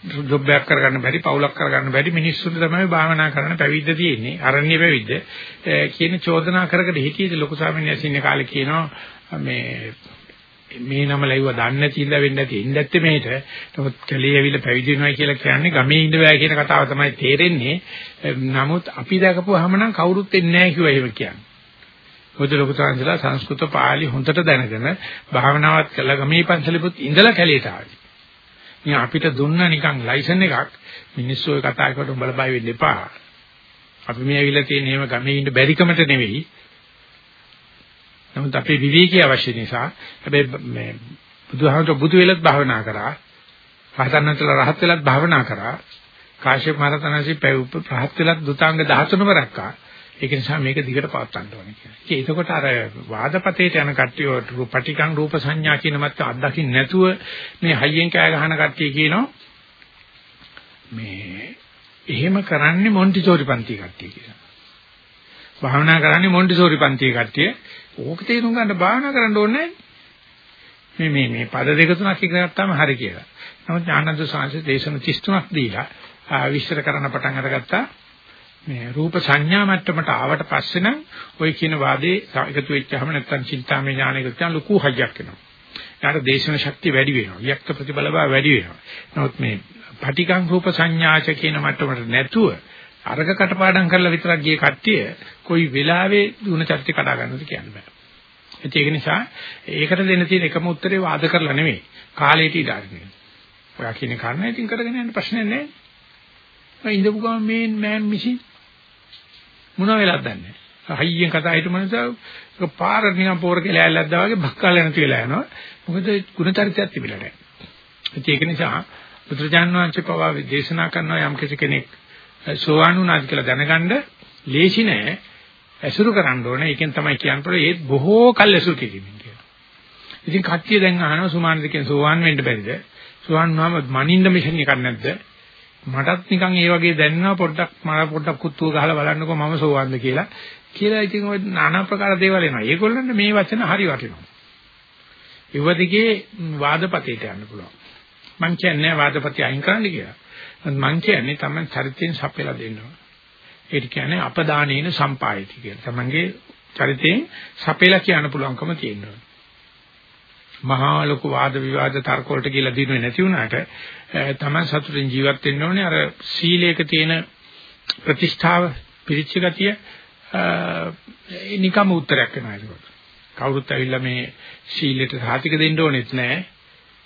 ජොබ් එකක් කරගන්න බැරි පවුලක් කරගන්න බැරි මිනිස්සුන්ට තමයි භාවනා කරන්න පැවිද්ද තියෙන්නේ. අරණ්‍ය පැවිද්ද. කියන චෝදනා කරකට හිටියේද ලොකු ස්වාමීන් වහන්සේ ඉන්න කාලේ කියනවා මේ මේ නම ලැබුවා දන්නේ නැති ඉඳ වෙන්න ඇති ඉන්න ඇත්තේ මේට. නමුත් කලේ ඇවිල්ලා පැවිදි වෙනවා කියලා කියන්නේ ගමේ ඉඳ බෑ කියන කතාව තමයි තේරෙන්නේ. නමුත් අපි දැකපුවාම නම් කවුරුත් එන්නේ නැහැ කිව්වා එහෙම කියන්නේ. මොකද ලොකු සංසලා සංස්කෘත පාළි හොඳට දැනගෙන භාවනාවත් කළා. ගමේ පන්සලෙපුත් ඉඳලා කැලේට ආවේ. ඉතින් අපිට දුන්න නිකන් ලයිසන් එකක් මිනිස්සු ඔය කතා කරලා උඹලා බය වෙන්න එපා. අපි මේ ඇවිල්ලා තියෙන එහෙම ගමේ ඉන්න බැරිකමට නෙවෙයි. නමුත් අපේ විවේකී අවශ්‍ය නිසා හැබැයි මේ බුදුහාමර බුදු වෙලත් භාවනා කරා. රහතන්වන්සලා රහත් වෙලත් භාවනා කරා. කාශ්‍යප මහ රහතන්වන්සේ රහත් වෙලත් දුතාංග 13ම රැක්කා. ඒක නිසා මේක දිගට පවත්වන්න ඕනේ කියලා. ඒක එතකොට අර වාදපතේට යන කට්ටිය පටිකං රූප සංඥා කියන මත අත්දකින්න නැතුව මේ හයියෙන් කෑ ගහන කට්ටිය කියනවා මේ එහෙම කරන්නේ මොන්ටිසෝරි පන්ති කට්ටිය කියලා. භාවනා කරන්නේ මොන්ටිසෝරි පන්ති කට්ටිය. ඕක තේරුම් ගන්න භාවනා කරන්න ඕනේ මේ මේ මේ පද දෙක තුනක් ඉගෙන ගත්තාම හරි කියලා. නමුත් ඥානන්ද සාංශ දේශන 33ක් දීලා විස්තර කරන්න පටන් අරගත්තා. මේ රූප සංඥා මට්ටමට ආවට පස්සේ නම් ওই කියන වාදේ එකතු වෙච්චාම නැත්තම් චින්තාමය ඥානයකට යන ලොකු හයියක් එනවා. යාට දේශන ශක්තිය වැඩි වෙනවා. වික්ත ප්‍රතිබල බව වැඩි වෙනවා. නමුත් මේ පටිකං රූප සංඥාච කියන මට්ටමට නැතුව අර්ග කටපාඩම් කරලා විතරක් ගිය කට්ටිය කොයි වෙලාවෙ දුණ චර්ිත කඩා ගන්නවද කියන්න බෑ. ඒක නිසා ඒකට දෙන්න තියෙන එකම උත්තරේ වාද කරලා නෙමෙයි. කාලයට ඉඩ අරින්න. ඔයා කියන කාරණා ඉතින් කරගෙන යන්න ප්‍රශ්නේ නැහැ. මම ඉඳපු ගමන් මේ මෑන් මිෂින් මොන වෙලාවද දන්නේ හයියෙන් කතා හිටු මනසව ඒක පාර නිකන් පෝර කියලා ඇල්ලද්දා වගේ බක්කාල නැති වෙලා යනවා. මොකද ගුණ චරිතයක් තිබිලා නැහැ. ඒක නිසා බුදුරජාන් වහන්සේ පවා දේශනා කරනවා යම් කෙනෙක් සෝවාන් වුණාද කියලා දැනගන්න ලේසි නෑ. ඇසුරු කරන්න ඕනේ. ඒකෙන් තමයි කියන්නේ ඒත් බොහෝ කල් ඇසුරු කිරීමෙන් කියලා. ඉතින් කට්ටිය දැන් අහනවා සුමානද කියන සෝවාන් වෙන්න බැරිද? සෝවාන් වුණාම මනින්න මිෂන් එකක් නැද්ද? මටත් නිකන් ඒ වගේ දැනෙනවා පොඩ්ඩක් මම පොඩ්ඩක් කුත්තුව ගහලා බලන්නකෝ මම සෝවන්ද කියලා. කියලා ඉතින් ඔය নানা ප්‍රකාර දේවල් එනවා. ඒගොල්ලන්ට මේ වචන හරි වටිනවා. ඉවදිගේ වාදපතේට යන්න පුළුවන්. මං කියන්නේ වාදපතේ අයින් කරන්න කියලා. මං කියන්නේ තමයි චරිතයෙන් සපයලා දෙන්නවා. ඒක කියන්නේ අපදානේන සම්පායති කියලා. තමන්ගේ චරිතයෙන් සපයලා කියන්න පුළුවන්කම තියෙනවා. මහා ලොකු වාද විවාද තර්ක වලට කියලා දිනුවේ නැති වුණාට තමයි සතුටින් ජීවත් වෙන්න ඕනේ. අර සීලයක තියෙන ප්‍රතිෂ්ඨාව පිරිච්ච ගතිය නිකම් උත්තරයක් වෙනවා ඒකට. කවුරුත් ඇවිල්ලා මේ සීලයට සාතික දෙන්න ඕනෙත් නැහැ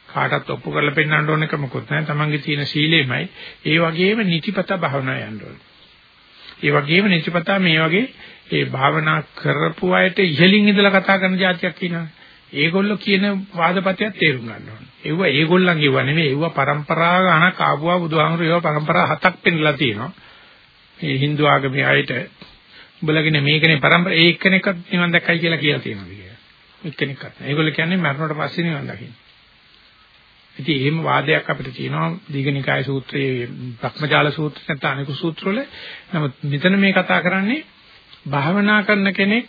කාටවත් ඔප්පු කරලා පෙන්වන්න ඕන එක මොකොත් නැහැ තමන්ගේ තියෙන සීලෙමයි. ඒ වගේම නිතිපත භාවනා යන්න ඕනේ. ඒ වගේම නිතිපත මේ වගේ ඒ භාවනා කරපු අයට ඉහලින් ඉඳලා කතා කරන જાතියක් ඉන්නවා. ඒගොල්ලෝ කියන වාදපතයක් තේරුම් ගන්න ඕනේ. ඒව ඒගොල්ලන් කිව්වා නෙමෙයි ඒව પરම්පරා ගණක් ආපුවා බුදුහාමුදුරුවෝ ඒව પરම්පරා හතක් පෙන්ලා තියෙනවා. මේ Hindu ආගමේ අයට උඹලගෙන මේකනේ પરම්පරා ඒ එක්කෙනෙක්වත් නිවන් දැක්කයි කියලා කියලා තියෙනවා කියලා. එක්කෙනෙක්වත් නෑ. ඒගොල්ලෝ කියන්නේ මරණයට පස්සේ නිවන් දකින්න. ඉතින් එහෙම වාදයක් අපිට තියෙනවා දීඝනිකාය සූත්‍රයේ භක්මජාල සූත්‍ර නැත්නම් අනිකු සූත්‍රවල. නමුත් මෙතන මේ කතා කරන්නේ භාවනා කරන කෙනෙක්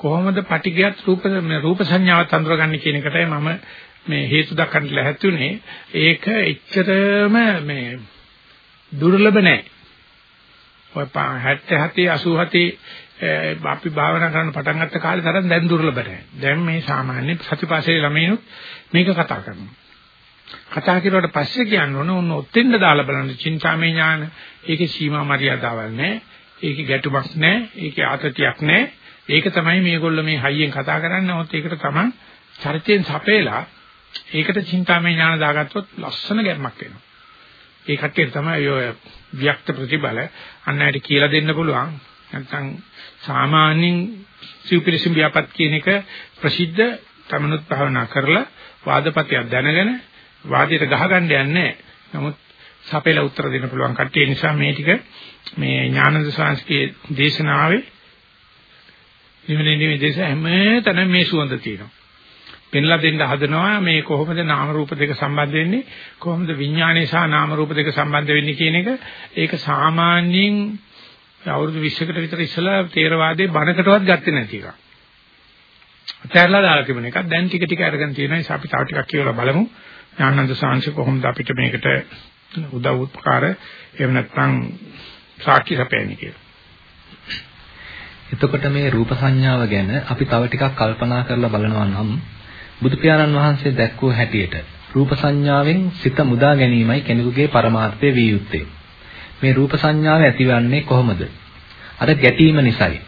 කොහොමද පටිගයත් රූප රූප සංඥාවත් අඳුරගන්නේ කියන එකටයි මම මේ හේතු දක්වන්න ලැහැත්තුනේ ඒක එච්චරම මේ දුර්ලභ නැහැ. ඔය 77 87 අපි භාවනා කරන්න පටන් ගත්ත කාලේ තරම් දැන් දුර්ලභ නැහැ. දැන් මේ සාමාන්‍ය සතිපාසලේ ළමයිනුත් මේක කතා කරනවා. කතා කරුවාට පස්සේ කියන්න ඕන ඔන්න ඔතෙන්ද දාලා බලන්න චින්තාමය ඥාන ඒකේ සීමා මරියාදාවල් නැහැ. ඒකේ ගැටුමක් නැහැ. ඒකේ ආතතියක් නැහැ. ඒක තමයි මේගොල්ලෝ මේ හයියෙන් කතා කරන්නේ. නමුත් ඒකට තමයි චරිතයෙන් සපේලා ඒකට චින්තාමය ඥාන දාගත්තොත් ලස්සන ගැම්මක් එනවා. ඒ කට්ටියට තමයි ඔය වික්ත ප්‍රතිබල අන්නයට කියලා දෙන්න පුළුවන්. නැත්නම් සාමාන්‍යයෙන් සිව්පිලිසිම් ව්‍යාපත් කියන එක ප්‍රසිද්ධ තමනුත් භාවනා කරලා වාදපතයක් දැනගෙන වාදයට ගහගන්න යන්නේ නමුත් සපේලා උත්තර දෙන්න පුළුවන් කට්ටිය නිසා මේ ටික මේ ඥානන්ද සංස්කෘතියේ දේශනාවේ නිවනේ නිවි දේශ හැමතැනම මේ සුවඳ තියෙනවා. පෙන්ලා දෙන්න හදනවා මේ කොහොමද නාම රූප දෙක සම්බන්ධ වෙන්නේ කොහොමද විඥානයේ සහ නාම රූප දෙක සම්බන්ධ වෙන්නේ කියන එක. ඒක සාමාන්‍යයෙන් අවුරුදු 20කට විතර ඉස්සලා තේරවාදයේ බණකටවත් ගත්තේ නැති එකක්. අතහැරලා දාලා තිබුණ එකක්. දැන් ටික ටික අරගෙන තියෙනවා. ඒ අපි තව ටිකක් කියවලා බලමු. ඥානන්ද සාංශ කොහොමද අපිට මේකට උදව් උපකාර? එහෙම නැත්නම් සාක්ෂි සපයන්නේ කියලා. එතකොට මේ රූප සංඥාව ගැන අපි තව ටිකක් කල්පනා කරලා බලනවා නම් බුදු පියාණන් වහන්සේ දැක්වූ හැටියට රූප සංඥාවෙන් සිත මුදා ගැනීමයි කෙනෙකුගේ පරමාර්ථය විය යුත්තේ. මේ රූප සංඥාව ඇතිවන්නේ කොහොමද? අර ගැටීම නිසායි.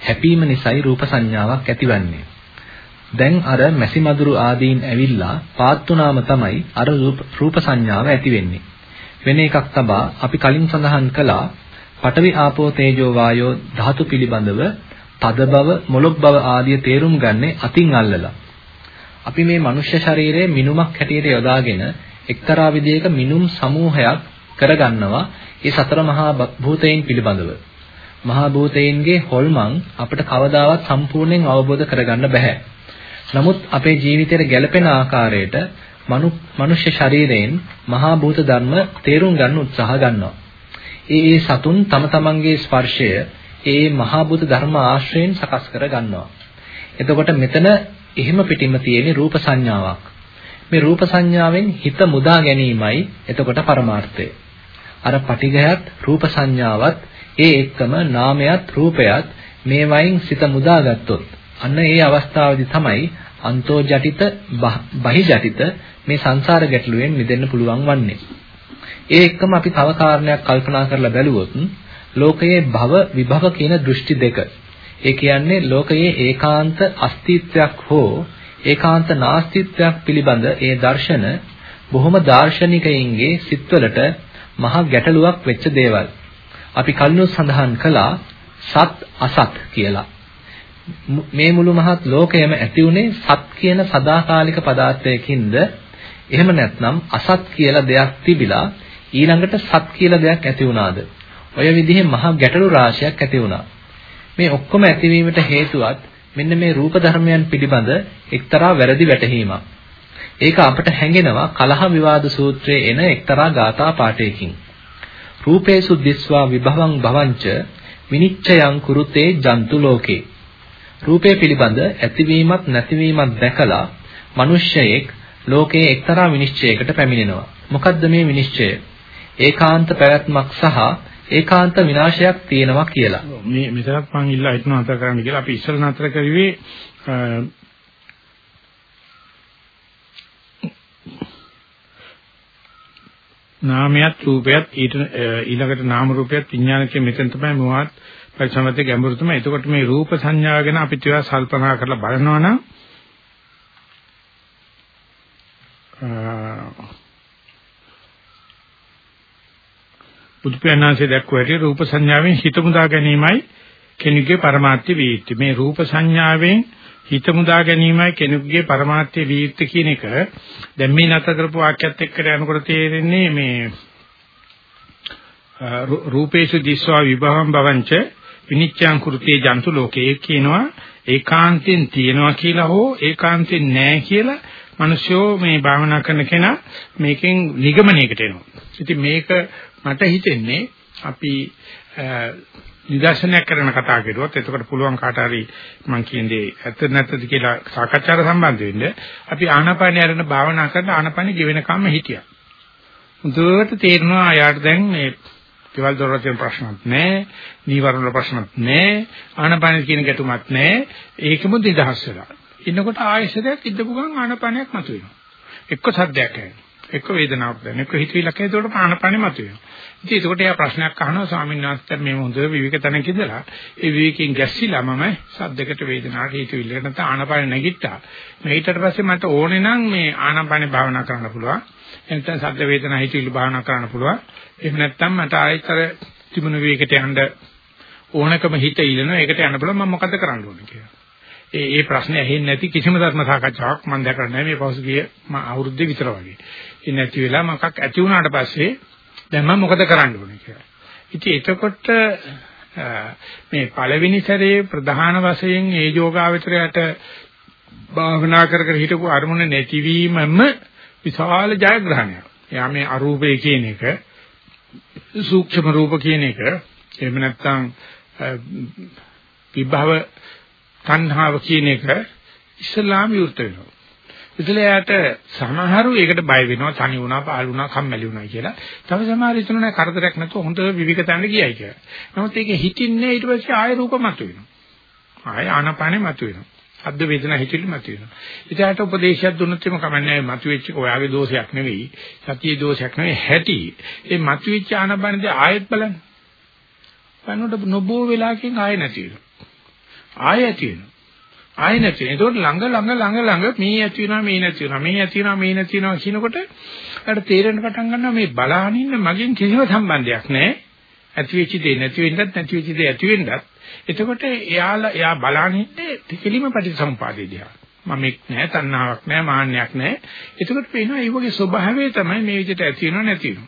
හැපීම නිසායි රූප සංඥාවක් ඇතිවන්නේ. දැන් අර මැසි මදුරු ආදීන් ඇවිල්ලා පාත්තුනාම තමයි අර රූප සංඥාව ඇති වෙන්නේ. වෙන එකක් තබා අපි කලින් සඳහන් කළා පඨවි ආපෝ තේජෝ වායෝ ධාතු පිළිබඳව තද බව මොලොක් බව ආදී තේරුම් ගන්නේ අතින් අල්ලලා. අපි මේ මනුෂ්‍ය ශරීරයේ මිනුමක් හැටියට යොදාගෙන එක්තරා විදියක මිනුම් සමූහයක් කරගන්නවා ඒ සතර මහා භූතයන් පිළිබඳව. මහා භූතයන්ගේ හොල්මන් අපිට කවදාවත් සම්පූර්ණයෙන් අවබෝධ කරගන්න බෑ. නමුත් අපේ ජීවිතයට ගැළපෙන ආකාරයට මනුෂ්‍ය ශරීරයෙන් මහා භූත ධර්ම තේරුම් ගන්න උත්සාහ ගන්නවා. ඒ ඒ සතුන් තම තමන්ගේ ස්පර්ශය ඒ මහා භූත ධර්ම ආශ්‍රයෙන් සකස් කර ගන්නවා. එතකොට මෙතන එහෙම පිටින්ම තියෙන රූප සංඥාවක්. මේ රූප සංඥාවෙන් හිත මුදා ගැනීමයි එතකොට පරමාර්ථය. අර පටිඝයත් රූප සංඥාවත් ඒ එක්කම නාමයත් රූපයත් මේ වයින් සිත මුදාගත්තොත් අන්න ඒ අවස්ථාවේදී තමයි අන්තෝ ජටිත බහි ජටිත මේ සංසාර ගැටලුවෙන් මිදෙන්න පුළුවන් වන්නේ. ඒ එක්කම අපි තව කාරණයක් කල්පනා කරලා බැලුවොත් ලෝකයේ භව විභව කියන දෘෂ්ටි දෙක. ඒ කියන්නේ ලෝකයේ ඒකාන්ත අස්තිත්වයක් හෝ ඒකාන්ත නාස්තිත්වයක් පිළිබඳ ඒ දර්ශන බොහොම දාර්ශනිකයින්ගේ සිත්වලට මහා ගැටලුවක් වෙච්ච දේවල්. අපි කලිනුත් සඳහන් කළා සත් අසත් කියලා. මේ මුළු මහත් ලෝකයම ඇති උනේ සත් කියන සදාකාලික පදාර්ථයකින්ද එහෙම නැත්නම් අසත් කියලා දෙයක් තිබිලා ඊළඟට සත් කියලා දෙයක් ඇති වුණාද? ඔය විදිහේ මහා ගැටලු රාශියක් ඇති වුණා. මේ ඔක්කොම ඇතිවීමට හේතුවත් මෙන්න මේ රූප ධර්මයන් පිළිබඳ එක්තරා වැරදි වැටහීමක්. ඒක අපට හැඟෙනවා කලහ විවාද සූත්‍රයේ එන එක්තරා ගාථා පාඨයකින්. රූපේසු දිස්වා විභවං භවංච විනිච්ඡයං කුරුතේ ජන්තු ලෝකේ. රූපේ පිළිබඳ ඇතිවීමත් නැතිවීමත් දැකලා මිනිස්සෙක් ලෝකයේ එක්තරා විනිශ්චයකට පැමිණෙනවා. මොකද්ද මේ විනිශ්චය? ඒකාන්ත පැවැත්මක් සහ ඒකාන්ත විනාශයක් තියෙනවා කියලා. මේ මෙතනත් මම ඉල්ලා හිටනවා අතර කරන්න කියලා අපි ඉස්සර නතර කරුවේ නාමයක් රූපයක් ඊට ඊළඟට නාම රූපයක් විඥාන කියන මෙතන තමයි මොහොත් පරිසමතේ ගැඹුරු තමයි. එතකොට මේ රූප සංඥාව ගැන අපි ටිකක් සල්පනා කරලා බලනවා නම් බුදුපියාණන්සේ දැක්වුව හැටි රූප සංඥාවෙන් හිත මුදා ගැනීමයි කෙනෙකුගේ પરමාර්ථ වීර්ති. මේ රූප සංඥාවෙන් හිත මුදා ගැනීමයි කෙනෙකුගේ પરමාර්ථ වීර්ති කියන එක දැන් මේ නැත කරපු වාක්‍යයත් එක්ක යනකොට තේරෙන්නේ මේ රූපේසු දිස්වා විභවම් භවංච විනිච්ඡං කෘතේ ජන්තු ලෝකේ කියනවා ඒකාන්තෙන් තියනවා කියලා හෝ ඒකාන්තෙන් නැහැ කියලා මිනිස්සෝ මේ භාවනා කරන කෙනා මේකෙන් නිගමනයකට එනවා. ඉතින් මේක මට හිතෙන්නේ අපි නිදර්ශනයක් කරන කතා කරුවොත් එතකොට පුළුවන් කාට හරි මම කියන්නේ ඇත්ත නැත්තද කියලා සාකච්ඡාට සම්බන්ධ වෙන්න අපි ආනාපානය අරන භාවනා කරන ආනාපානෙ ගෙවෙන කම්ම හිටියා. මුදුවට තේරෙනවා යාට දැන් මේ කෙවල් දොරටින් ප්‍රශ්නත් නැහැ, නීවරණ ප්‍රශ්නත් නැහැ, ආනාපානෙ කියන ගැටුමක් නැහැ. ඒකම නිදහස් වෙලා. ඉන්නකොට ආයෙසදයක් ඉද්දපු ගමන් ආනාපානයක් මතුවෙනවා. එක්ක සද්දයක් ඇහෙනවා. එක්ක වේදනාවක් දැනෙන එක්ක හිතවිලක් එන ඒකට ආනපනෙ මතුවෙනවා. ඉතින් ඒකට එයා ප්‍රශ්නයක් අහනවා ස්වාමීන් වහන්සේට මේ හොඳ විවික තැනක ඉඳලා ඒ විවිකෙන් ගැස්සිලා මම සද්දකට වේදනාවට හිතවිල්ලකට නැත්නම් ආනපනෙ නැගිට්ටා. නැගිටට පස්සේ මට ඕනේ නම් මේ ආනපනෙ භාවනා කරන්න පුළුවන්. එතන සද්ද වේදනා හිතවිලි භාවනා කරන්න පුළුවන්. එහෙම නැත්නම් මට ආයෙතර තිබුණු විවිකට යන්න ඕනකම හිත ඉලනවා. ඒකට යන්න පුළුවන් මම මොකද කරන්න ඕනේ කියලා. ඒ ඒ ප්‍රශ්නේ ඇහෙන්නේ නැති කිසිම ධර්ම සාකච්ඡාවක් මම දැකලා නැහැ මේ පසුගිය අවුරුද්දේ විතර වගේ. ඒ නැති වෙලා මොකක් ඇති වුණාට පස්සේ දැන් මම මොකද කරන්න ඕනේ කියලා. ඉතින් එතකොට මේ පළවෙනි සැරේ ප්‍රධාන වශයෙන් ඒ යෝගාවචරයට භාවනා කර කර හිටපු අරමුණ නැතිවීමම විශාල ජයග්‍රහණයක්. එයා මේ අරූපේ කියන එක සූක්ෂම රූප කියන එක එහෙම නැත්නම් විභව තණ්හාව කියන එක ඉස්ලාම විරුද්ධ වෙනවා. ඉතලයට සමහරු ඒකට බය වෙනවා තනි වුණා, පාළු වුණා, කම්මැලි වුණා කියලා. තව සමහර හිතන නෑ කරදරයක් නැතුව හොඳ විවික තැනට ගියයි කියලා. නමුත් ඒක හිතින්නේ ඊට පස්සේ ආය රූප මතුවෙනවා. ආය ආනපානෙ මතුවෙනවා. අද්ද වේදනා හිතිලි මතුවෙනවා. ඉතින් උපදේශයක් දුන්නොත් එම කමන්නේ මතුවෙච්ච ඔයාගේ දෝෂයක් නෙවෙයි. සතියේ දෝෂයක් නෙවෙයි හැටි. ඒ මතුවෙච්ච ආනපානෙදී ආයෙත් බලන්න. බලනකොට නොබෝ වෙලාවකින් ආයෙ නැති වෙනවා. ආයෙ ඇති වෙනවා. ආයෙ නැති වෙනවා. ඒකෝට ළඟ ළඟ ළඟ ළඟ මේ ඇති වෙනවා මේ නැති වෙනවා මේ ඇති වෙනවා මේ නැති වෙනවා කියනකොට අර තේරෙන්න පටන් ගන්නවා මේ බලාගෙන ඉන්න මගෙන් කිසිම සම්බන්ධයක් නැහැ. ඇති වෙච්ච දේ නැති වෙන්නත් නැති වෙච්ච දේ ඇති වෙන්නත්. එතකොට එයාලා එයා බලාගෙන ඉන්නේ කෙලිම පටිසම්පාදේ දිහා. මම එක් නැහැ තණ්හාවක් නැහැ මාන්නයක් නැහැ. එතකොට පේනවා ඒ වගේ ස්වභාවය තමයි මේ විදිහට ඇති වෙනව නැති වෙනව.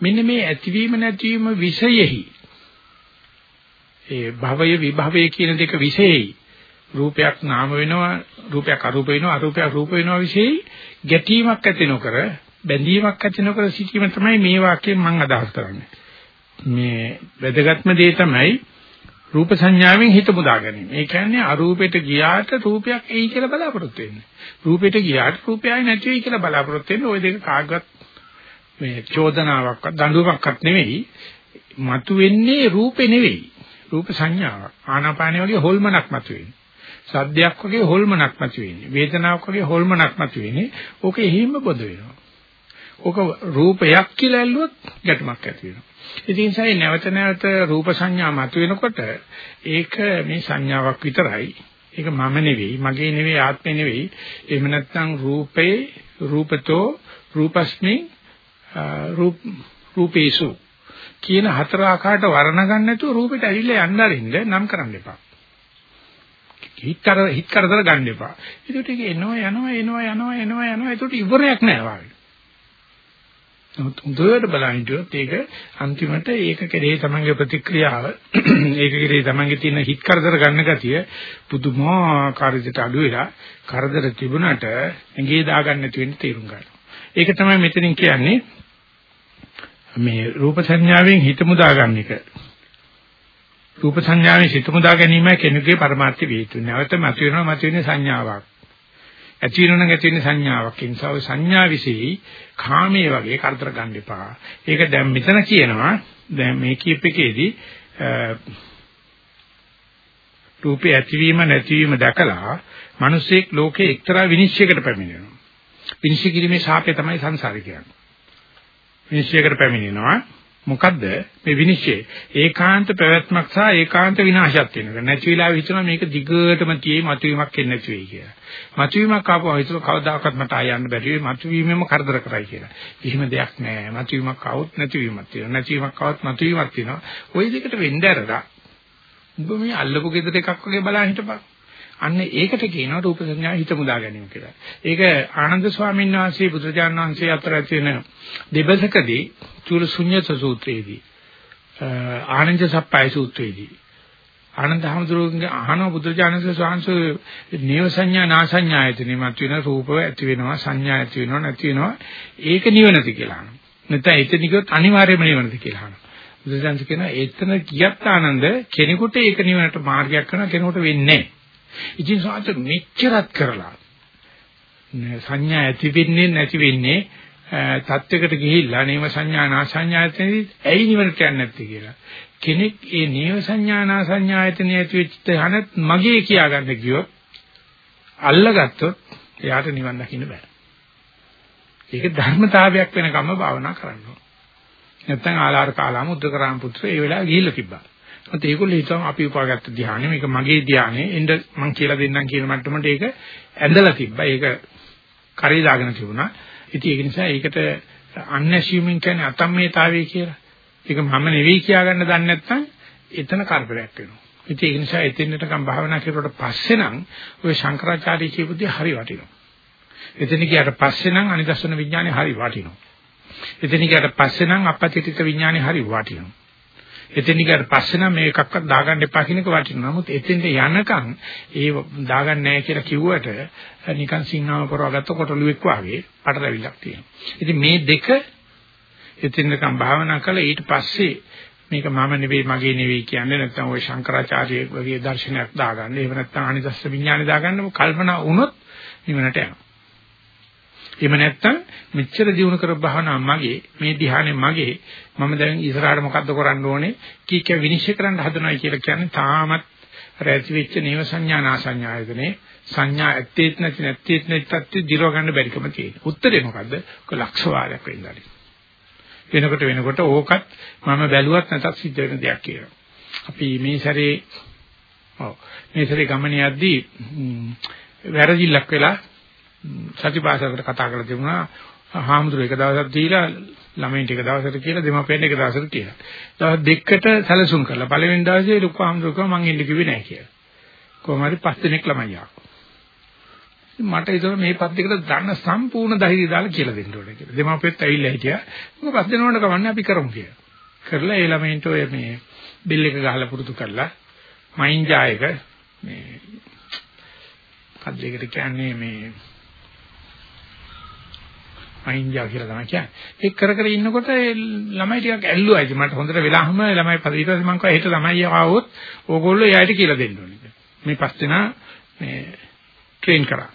මෙන්න මේ ඇතිවීම නැතිවීම විෂයෙහි ඒ භවය විභවය කියන දෙක විශේෂයි. රූපයක් නාම වෙනවා රූපයක් අරූප වෙනවා අරූපයක් රූප වෙනවා විශේෂයි ගැටීමක් ඇති නොකර බැඳීමක් ඇති නොකර සිටීම තමයි මේ වාක්‍යයෙන් මම අදහස් කරන්නේ. මේ වැදගත්ම දේ තමයි රූප සංඥාවෙන් හිත මුදා ගැනීම. ඒ කියන්නේ අරූපෙට ගියාට රූපයක් එයි කියලා බලාපොරොත්තු වෙන්නේ. රූපෙට ගියාට රූපයයි නැති වෙයි කියලා බලාපොරොත්තු වෙන්නේ ওই දෙක කාගවත් මේ චෝදනාවක්වත් දඬුවමක්වත් නෙවෙයි. මතු වෙන්නේ රූපේ නෙවෙයි. රූප සංඥාවක්. ආනාපානිය වගේ හොල්මනක් මතු වෙන්නේ. සද්දයක් වගේ හොල්මනක් මතු වෙන්නේ. වේදනාවක් වගේ හොල්මනක් මතු වෙන්නේ. ඕක එහිම බොද වෙනවා. ඕක රූපයක් කියලා ඇල්ලුවොත් ගැටමක් ඇති වෙනවා. ඉතින් සයි නැවත නැවත රූප සංඥා මතුවෙනකොට ඒක මේ සංඥාවක් විතරයි. ඒක මම නෙවෙයි, මගේ නෙවෙයි, ආත්මේ නෙවෙයි. එහෙම නැත්නම් රූපේ රූපතෝ රූපස්මි රූප රූපේසු කියන හතර ආකාරයට වර්ණ ගන්න නැතුව රූපෙට ඇවිල්ලා යන්න අරින්න නම් කරන්න එපා. හිත කර හිත කරදර ගන්න එපා. ඒකට ඒක එනවා යනවා එනවා යනවා එනවා යනවා ඒකට ඉවරයක් නෑ වාගේ. නමුත් හොඳට බලහිටියොත් ඒක අන්තිමට ඒක කෙරේ තමන්ගේ ප්‍රතික්‍රියාව ඒක කෙරේ තමන්ගේ තියෙන හිත් කරදර ගන්න ගතිය පුදුමාකාර විදිහට අඩු වෙලා කරදර තිබුණට ඇඟේ දාගන්න නැති වෙන්න තීරුම් ගන්නවා. ඒක තමයි මෙතනින් කියන්නේ මේ රූප සංඥාවෙන් හිත මුදා ගන්න එක. රූප සංඥාවෙන් හිත මුදා ගැනීම කෙනෙකුගේ පරමාර්ථ වේතු. නැවත මතුවෙනවා මතුවෙන සංඥාවක්. ඇති වෙනව නම් ඇති වෙන සංඥාවක්. ඒ නිසා ඔය සංඥා વિશેයි කාමයේ වගේ කරදර ගන්න එපා. ඒක දැන් මෙතන කියනවා දැන් මේ කීප එකේදී රූපේ ඇතිවීම නැතිවීම දැකලා මිනිස්සෙක් ලෝකේ එක්තරා විනිශ්චයකට පැමිණෙනවා. විනිශ්චය කිරීමේ ශාපය තමයි සංසාරේ කියන්නේ. විනිශ්චයකට පැමිණෙනවා. මොකද්ද? මේ විනිශ්චය. ඒකාන්ත පැවැත්මක් සහ ඒකාන්ත විනාශයක් තියෙනවා. නැති වෙලාවෙ හිතනවා මේක දිගටම තියේ මතුවීමක් එන්නේ නැති වෙයි කියලා. මතුවීමක් ආපුවා හිතන කවදාකවත් මට ආයන්න බැරි වෙයි. මතුවීමෙම කරදර කරයි කියලා. කිසිම දෙයක් නැහැ. මතුවීමක් આવුත් නැතිවීමක් තියෙනවා. නැතිවීමක් આવුත් මතුවීමක් තියෙනවා. ওই දෙකට වෙන්න ඇරලා ඔබ මේ අල්ලපු gedට එකක් වගේ බලන් හිටපන්. අන්න ඒකට කියනවා රූප සංඥා හිත මුදා ගැනීම කියලා. ඒක ආනන්ද ස්වාමීන් වහන්සේ බුදුරජාණන් වහන්සේ අතර තියෙන දෙබසකදී චූල ශුන්්‍යත සූත්‍රයේදී ආනන්ද සප්පයි සූත්‍රයේදී ආනන්ද හැමදෙරුගේ අහන බුදුරජාණන් වහන්සේ නේව සංඥා නාසඤ්ඤායතනෙ මත වෙන රූප ඇති වෙනවා සංඥා ඇති වෙනවා නැති වෙනවා ඒක නිවනති කියලා අහනවා. නැත්නම් එතන කිව්වොත් අනිවාර්යයෙන්ම නිවනති කියලා අහනවා. බුදුසසුන් කියනවා එතන කියත් ආනන්ද කෙනෙකුට ඒක නිවනට මාර්ගයක් කරනවා කෙනෙකුට වෙන්නේ නැහැ. ඉතින් සාත මෙච්චරත් කරලා සංඥා ඇති වෙන්නේ නැති වෙන්නේ තත්වයකට ගිහිල්ලා නේම සංඥා නාසඤ්ඤායතනෙදි ඇයි නිවනට යන්නේ නැත්තේ කියලා. කෙනෙක් ඒ නේව සංඥා නාසඤ්ඤායතනෙ ඇති වෙච්ච තැනත් මගේ කියාගන්න ගියොත් අල්ලගත්තොත් එයාට නිවන් දකින්න බෑ. ඒක ධර්මතාවයක් වෙනකම්ම භාවනා කරන්න ඕන. නැත්නම් ආලාර කාලාම උද්දකරාම පුත්‍ර ඒ වෙලාව ගිහිල්ලා තිබ්බා. මත ඒගොල්ලෝ හිතුවා අපි උපාගත්ත ධානය මේක මගේ ධානය එන්න මං කියලා දෙන්නම් කියන මට්ටමට ඒක ඇඳලා තිබ්බා. ඒක කරේ දාගෙන තිබුණා. ඉතින් ඒක නිසා ඒකට අන්ඇසියුමින් කියන්නේ අතම්මේතාවය කියලා. ඒක මම නෙවෙයි කියා ගන්න දන්නේ නැත්නම් එතන කරදරයක් වෙනවා. ඉතින් ඒක නිසා එතෙන්නටකම් භාවනා කරුවට පස්සේ නම් ওই ශංකරාචාර්ය කියපු දේ හරි වටිනවා. එතන ගියාට පස්සේ නම් අනිදර්ශන විඥානේ හරි වටිනවා. එතන ගියාට පස්සේ නම් අපපතිතිත විඥානේ හරි වටිනවා. එතෙන් ගියාට පස්සේ නම් මේ එකක්වත් දාගන්න එපා කියන එක වටිනවා. නමුත් එතෙන්ට යනකම් ඒ දාගන්න නැහැ කියලා කිව්වට නිකන් සිංහාව කරවගත්ත කොටලුවෙක් වගේ පටලවිලක් තියෙනවා. ඉතින් මේ දෙක එතෙන්කම් භාවනා කළා ඊට පස්සේ මේක මම නෙවෙයි මගේ නෙවෙයි කියන්නේ නැත්නම් ওই ශංකරාචාර්ය වගේ දර්ශනයක් දාගන්න. එහෙම නැත්නම් අනිදස්ස විඥානය දාගන්න කල්පනා වුණොත් නිවනට යනවා. එහෙම නැත්නම් මෙච්චර දිනු කර භාවනා මගේ මේ ධ්‍යානෙ මගේ මම දැන් ඉස්සරහට මොකද්ද කරන්න ඕනේ කී කිය විනිශ්චය කරන්න හදනවයි කියලා කියන්නේ තාමත් රැති වෙච්ච නේව සංඥා නාසඤ්ඤායතනේ සංඥා ඇත්තේත් නැති නැත්තේත් නැත්තත් දිරව ගන්න බැරිකම තියෙනවා. උත්තරේ මොකද්ද? ඔක ලක්ෂ වාරයක් වෙන්නයි. වෙනකොට වෙනකොට ඕකත් මම බැලුවත් නැතත් සිද්ධ වෙන දෙයක් කියලා. අපි මේ සැරේ ඔව් මේ සැරේ ගමනේ යද්දී වැරදිල්ලක් වෙලා සතිපාසලකට කතා කරලා තිබුණා හාමුදුරුවෝ එක දවසක් දීලා ළමයින්ට එක දවසකට කියලා දෙමාපියන් එක දවසකට කියලා. දවස් දෙකකට සැලසුම් කරලා පළවෙනි දවසේ ලොකු හාමුදුරුවෝ මං එන්න කිව්වේ නැහැ කියලා. කොහොම හරි පස් දිනක් ළමයි ආවා. මට ඒක මේ පස් දෙකට දන්න සම්පූර්ණ ධෛර්යය දාලා කියලා දෙන්න ඕනේ කියලා. දෙමාපියත් ඇවිල්ලා හිටියා. මොකද පස් දිනවකට කවන්නේ අපි කරමු කියලා. කරලා ඒ ළමයින්ට ඔය මේ බිල් එක ගහලා පුරුදු කරලා මයින් ජායක මේ මොකක්ද ඒකට කියන්නේ මේ අයින්ජා කියලා තමයි කියන්නේ. ඒක කර කර ඉන්නකොට ළමයි ටිකක් ඇල්ලුවා. ඉතින් මට හොඳට වෙලාම ළමයි පස්සේ ඊට පස්සේ මං කිව්වා හෙට ළමයි ආවොත් ඕගොල්ලෝ එයාට කියලා දෙන්න ඕනේ. මේ පස් දෙනා මේ ට්‍රේන් කරා.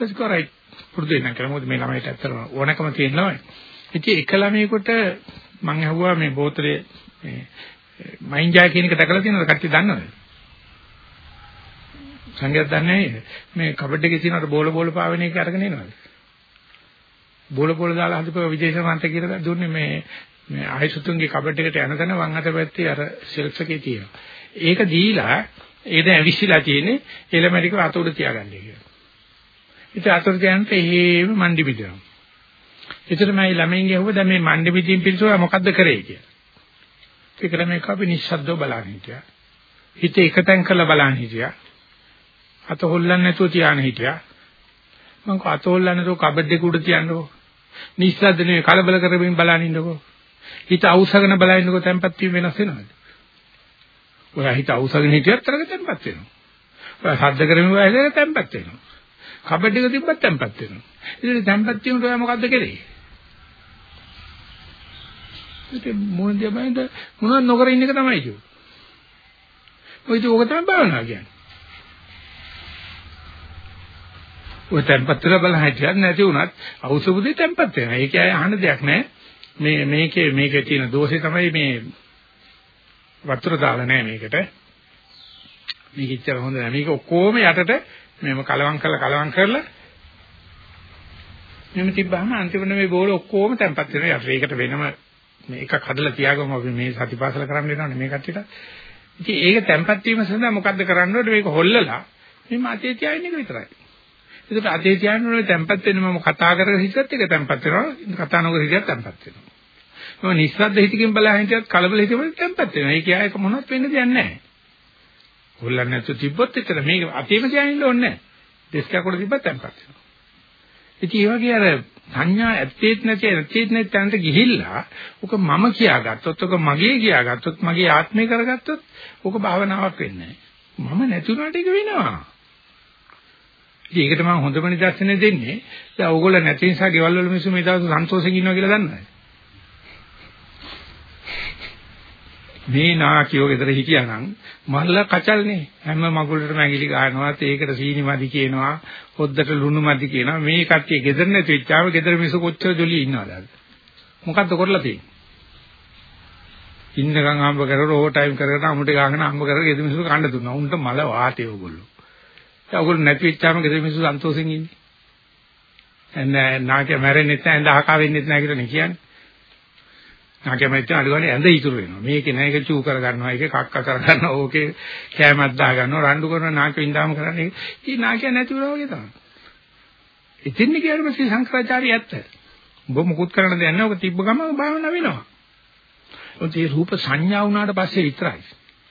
ඊට කරයි පුරුදු වෙන්න කියලා. මොකද මේ ළමයිට ඇත්තටම ඕනකම තියෙන ළමයි. ඉතින් එක ළමයෙකුට මං අහුවා මේ බෝතලේ මේ මයින්ජා කියන එක දැකලා තියෙනවද කට්ටිය දන්නවද? සංගයත් දන්නේ මේ කබඩ් එකේ තියෙන අර බෝල බෝල පාවෙන එක අරගෙන එනවද? බෝල බෝල දාලා හදපුවා විදේශමන්ත කියලා දුන්නේ මේ මේ ආයසුතුන්ගේ කබඩ් එකට යන තැන වම් අත පැත්තේ අර ෂෙල්ෆ් එකේ තියෙනවා. ඒක දීලා ඒද ඇවිස්සලා තියෙන්නේ එලමැටික අත උඩ තියාගන්නේ කියලා. ඉතින් අත උඩ තියන්නට එහෙම මණ්ඩි පිටිනවා. ඒතර මම ළමයින්ගේ අහුව දැන් මේ මණ්ඩි පිටින් පිළිසුවා මොකද්ද කරේ කියලා. ඒක ළමයි කපි නිස්සද්දව බලන් හිටියා. හිත එකතෙන් කරලා බලන් හිටියා. අත හොල්ලන්නේ නැතුව තියාන හිටියා. මම කෝ අත හොල්ලන්නේ නැතුව කබඩ් එක උඩ තියන්නකෝ. නිස්සද්ද නෙවෙයි කලබල කරමින් බලන් ඉන්නකෝ. හිත අවශ්‍යගෙන බලන් ඉන්නකෝ tempat වීම වෙනස් වෙනවද? ඔයා හිත අවශ්‍යගෙන හිටියත් තරක tempat වෙනවා. ඔයා සද්ද කරමින් ඔයා tempat වෙනවා. කබඩ් එක තිබ්බත් tempat වෙනවා. ඉතින් tempat වීමට ඔයා මොකද්ද කරේ? ඉතින් මොන දෙයක්ද මොනවද නොකර ඉන්න එක තමයි කිව්වේ. ඔය ඉතින් ඕක තමයි භාවනාව කියන්නේ. ඔය tempat වෙලා බලන හැටියක් නැති වුණත් අවශ්‍යබුදේ tempat වෙනවා. ඒක ඇයි අහන්න දෙයක් නැහැ. මේ මේකේ මේකේ තියෙන දෝෂේ තමයි මේ වතුර දාලා නැහැ මේකට. මේක ඉච්චර හොඳ නැහැ. මේක ඔක්කොම යටට මේව කලවම් කරලා කලවම් කරලා මෙහෙම තිබ්බහම අන්තිමට මේ බෝල ඔක්කොම tempat වෙනවා. යට ඒකට වෙනම මේ එකක් හදලා තියාගමු අපි මේ සතිපාසල කරන්න වෙනවනේ මේ කට්ටියට. ඉතින් ඒක tempat වීම සඳහා මොකද්ද කරන්න ඕනේ මේක හොල්ලලා මේ මාතේ තියාගෙන එක විතරයි. ඒකට අතේ තියාගෙන ඕනේ tempat වෙන මම කතා කරගෙන හිටියත් ඒක tempat වෙනවා. කතා නොකර හිටියත් tempat වෙනවා. මම නිස්සද්ද හිතකින් බලලා හිටියත් කලබල හිතෙම tempat වෙනවා. ඒක ආයක මොනවත් වෙන්න දෙයක් නැහැ. හොල්ලන්නේ නැතුව තිබ්බොත් එතන මේක අතේම තියාගෙන ඉන්න ඕනේ නැහැ. ඩෙස්ක් එක උඩ තිබ්බත් tempat වෙනවා. ඉතින් ඒ වගේ අර සංඥා ඇත්තේත් නැති ඇත්තේත් නැති තැනට ගිහිල්ලා ඔක මම කියාගත්තොත් ඔක මගේ කියාගත්තොත් මගේ ආත්මය කරගත්තොත් ඔක භාවනාවක් වෙන්නේ නැහැ. මම නැති වුණාට ඒක වෙනවා. ඉතින් ඒකට මම හොඳම නිදර්ශනය දෙන්නේ දැන් ඕගොල්ලෝ නැති නිසා ගෙවල් වල මිනිස්සු මේ දවස් සන්තෝෂෙන් ඉන්නවා කියලා දන්නවද? මේ නාකියෝ ගෙදර හිටියානම් මල්ල කචල්නේ. හැම මගුලටම ඇඟිලි ගහනවාත් ඒකට සීනි මදි කියනවා හොද්දට ලුණු මදි කියනවා. මේ කට්ටිය ගෙදර නැති වෙච්චාම ගෙදර මිනිස්සු කොච්චර ජොලිය ඉන්නවද මොකද්ද කරලා තියෙන්නේ? ඉන්නකම් හම්බ කරලා ඕවර් ටයිම් කරගෙන අමුඩේ ගාගෙන හම්බ කරලා ගෙදර මිනිස්සු කන්න දුන්නා. උන්ට මල වාතේ ඕගොල්ලෝ. ඒ ඕගොල්ලෝ නැති වෙච්චාම ගෙදර මිනිස්සු සන්තෝෂෙන් ඉන්නේ එන්නේ නාකිය මැරෙන්නෙත් නැහැ ඇඳ හකා වෙන්නෙත් නැහැ කියලා නේ කියන්නේ නාකියමෙත් අඩුවනේ ඇඳ ඉතුරු වෙනවා. මේකේ නෑ ඒක චූ කර ගන්නවා. ඒක කක්ක කර ගන්නවා. ඕකේ කෑමක් දා ගන්නවා. රණ්ඩු කරනවා නාකිය ඉඳාම කරන්නේ. ඉතින් නාකිය නැති වුණා වගේ තමයි. ඉතින් කියනවා ශ්‍රී සංකරාචාර්ය ඇත්ත. ඔබ මුකුත් කරන්න දෙයක් නෑ. ඔක තිබ්බ ගමන් භාවනා වෙනවා. ඔතේ මේ රූප සංඥා වුණාට පස්සේ විතරයි.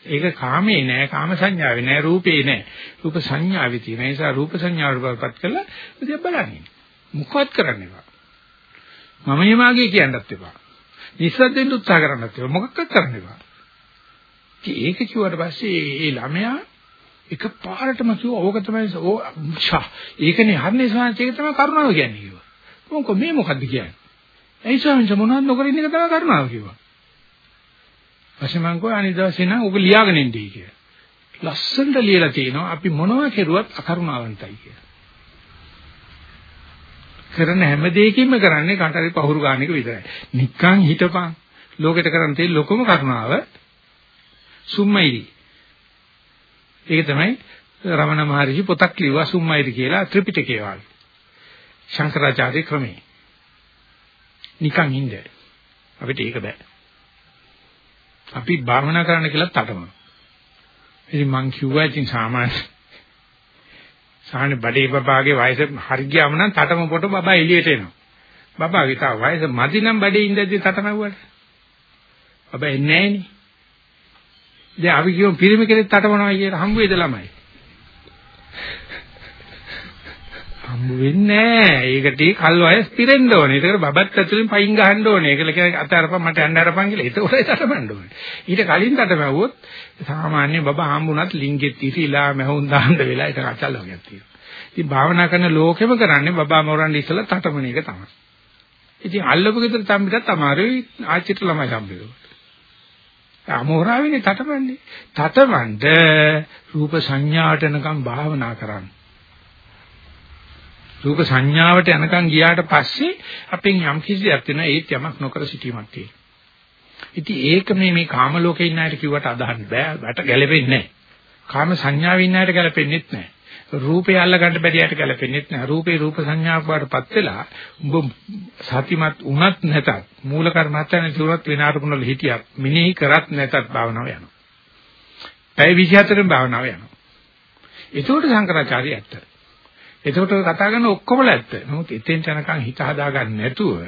ඒක කාමේ නෑ, කාම සංඥාවේ නෑ, රූපේ නෑ. රූප සංඥාවේ තියෙන නිසා රූප සංඥාවට පත් කරලා ඉතින් බලන්නේ. මුකවත් කරන්න එපා. මම එමාගේ කියන්නත් එපා. නිස්සද්දෙන් උත්සාහ කරන්නත් ඒවා මොකක්වත් කරන්න එපා. ඒක කිව්වට පස්සේ ඒ ළමයා එක පාරටම කිව්වා ඕක තමයි ඕ ෂා ඒකනේ හරනේ ස්වාමීන් ඒක තමයි කරුණාව කියන්නේ කිව්වා. මොකද මේ මොකද්ද කියන්නේ? ඒ ස්වාමීන් මොනවද නොකර ඉන්න එක තමයි කරුණාව කිව්වා. ඊපස්සේ මං කිව්වා අනිත් දවසේ නම් ඕක ලියාගෙන ඉන්නයි කියලා. ලස්සනට ලියලා තිනවා අපි මොනවා කෙරුවත් අකරුණාවන්තයි කියලා. කරන හැම දෙයකින්ම කරන්නේ කටරි පහුරු ගන්න එක විතරයි. නිකන් හිටපන්. ලෝකෙට කරන්න තියෙන ලොකුම කරුණාව සුම්මයිරි. ඒක තමයි රමණ මහරිෂි පොතක් ලිව්වා සුම්මයිරි කියලා ත්‍රිපිටකේ වගේ. ශංකරාචාර්ය ක්‍රමේ. නිකන් ඉන්න. අපිට ඒක බෑ. අපි භාවනා කරන්න කියලා තටමන. ඉතින් මං කිව්වා ඉතින් සාමාන්‍ය සාහනේ බඩේ බබාගේ වයස හරි ගියාම නම් තටම පොට බබා එළියට එනවා. බබාගේ තා වයස මදි නම් බඩේ ඉඳද්දි තටමවුවට. බබා එන්නේ නැහනේ. දැන් අපි කියමු පිරිමි කෙනෙක් තටමනවා කියලා හම්බ වේද ළමයි. හම්බ වෙන්නේ නැහැ. ඒකට කල් වයස් පිරෙන්න ඕනේ. ඒකට බබත් ඇතුලෙන් පයින් ගහන්න ඕනේ. ඒකල කියන්නේ අත අරපන් මට යන්න අරපන් කියලා. ඒක උරේ තටමන්න ඕනේ. ඊට කලින් තටමැව්වොත් සාමාන්‍ය බබා හම්බුණත් ලිංගෙත් ඉතිලා මැහුන් දාන්න වෙලා ඒක අචල් වගේක් තියෙනවා. ඉතින් භාවනා කරන ලෝකෙම කරන්නේ බබා මෝරන්න ඉස්සලා තටමන එක තමයි. ඉතින් අල්ලපු ගෙදර තම්බිටත් අමාරුයි ආච්චිට ළමයි හම්බෙන්නේ. අමෝරාවිනේ තටමන්නේ. තටමඬ රූප සංඥාට එනකම් භාවනා කරන්න. රූප සංඥාවට යනකම් ගියාට පස්සේ අපෙන් යම් කිසි දෙයක් වෙනවා ඒත් යමක් නොකර සිටීමක් තියෙනවා. ඉතින් ඒක මේ මේ කාම ලෝකේ ඉන්න අයට කිව්වට අදහන්න බෑ. වැට ගැලපෙන්නේ නැහැ. කාම සංඥාවේ ඉන්න අයට ගැලපෙන්නේත් නැහැ. රූපය අල්ල ගන්න බැරි අයට ගැලපෙන්නේත් නැහැ. රූපේ රූප සංඥාවක් වඩපත් වෙලා උඹ සතිමත් උනත් නැතත් මූල කර්මත්තන ජීවත් වෙන අරමුණවල හිටියත් මිනෙහි කරත් නැතත් භාවනාව යනවා. පැය 24න් භාවනාව යනවා. ඒකට සංකරාචාර්ය ඇත්ත. එතකොට කතා කරන ඔක්කොමල ඇත්ත. නමුත් එතෙන්ට යනකම් හිත හදාගන්න නැතුව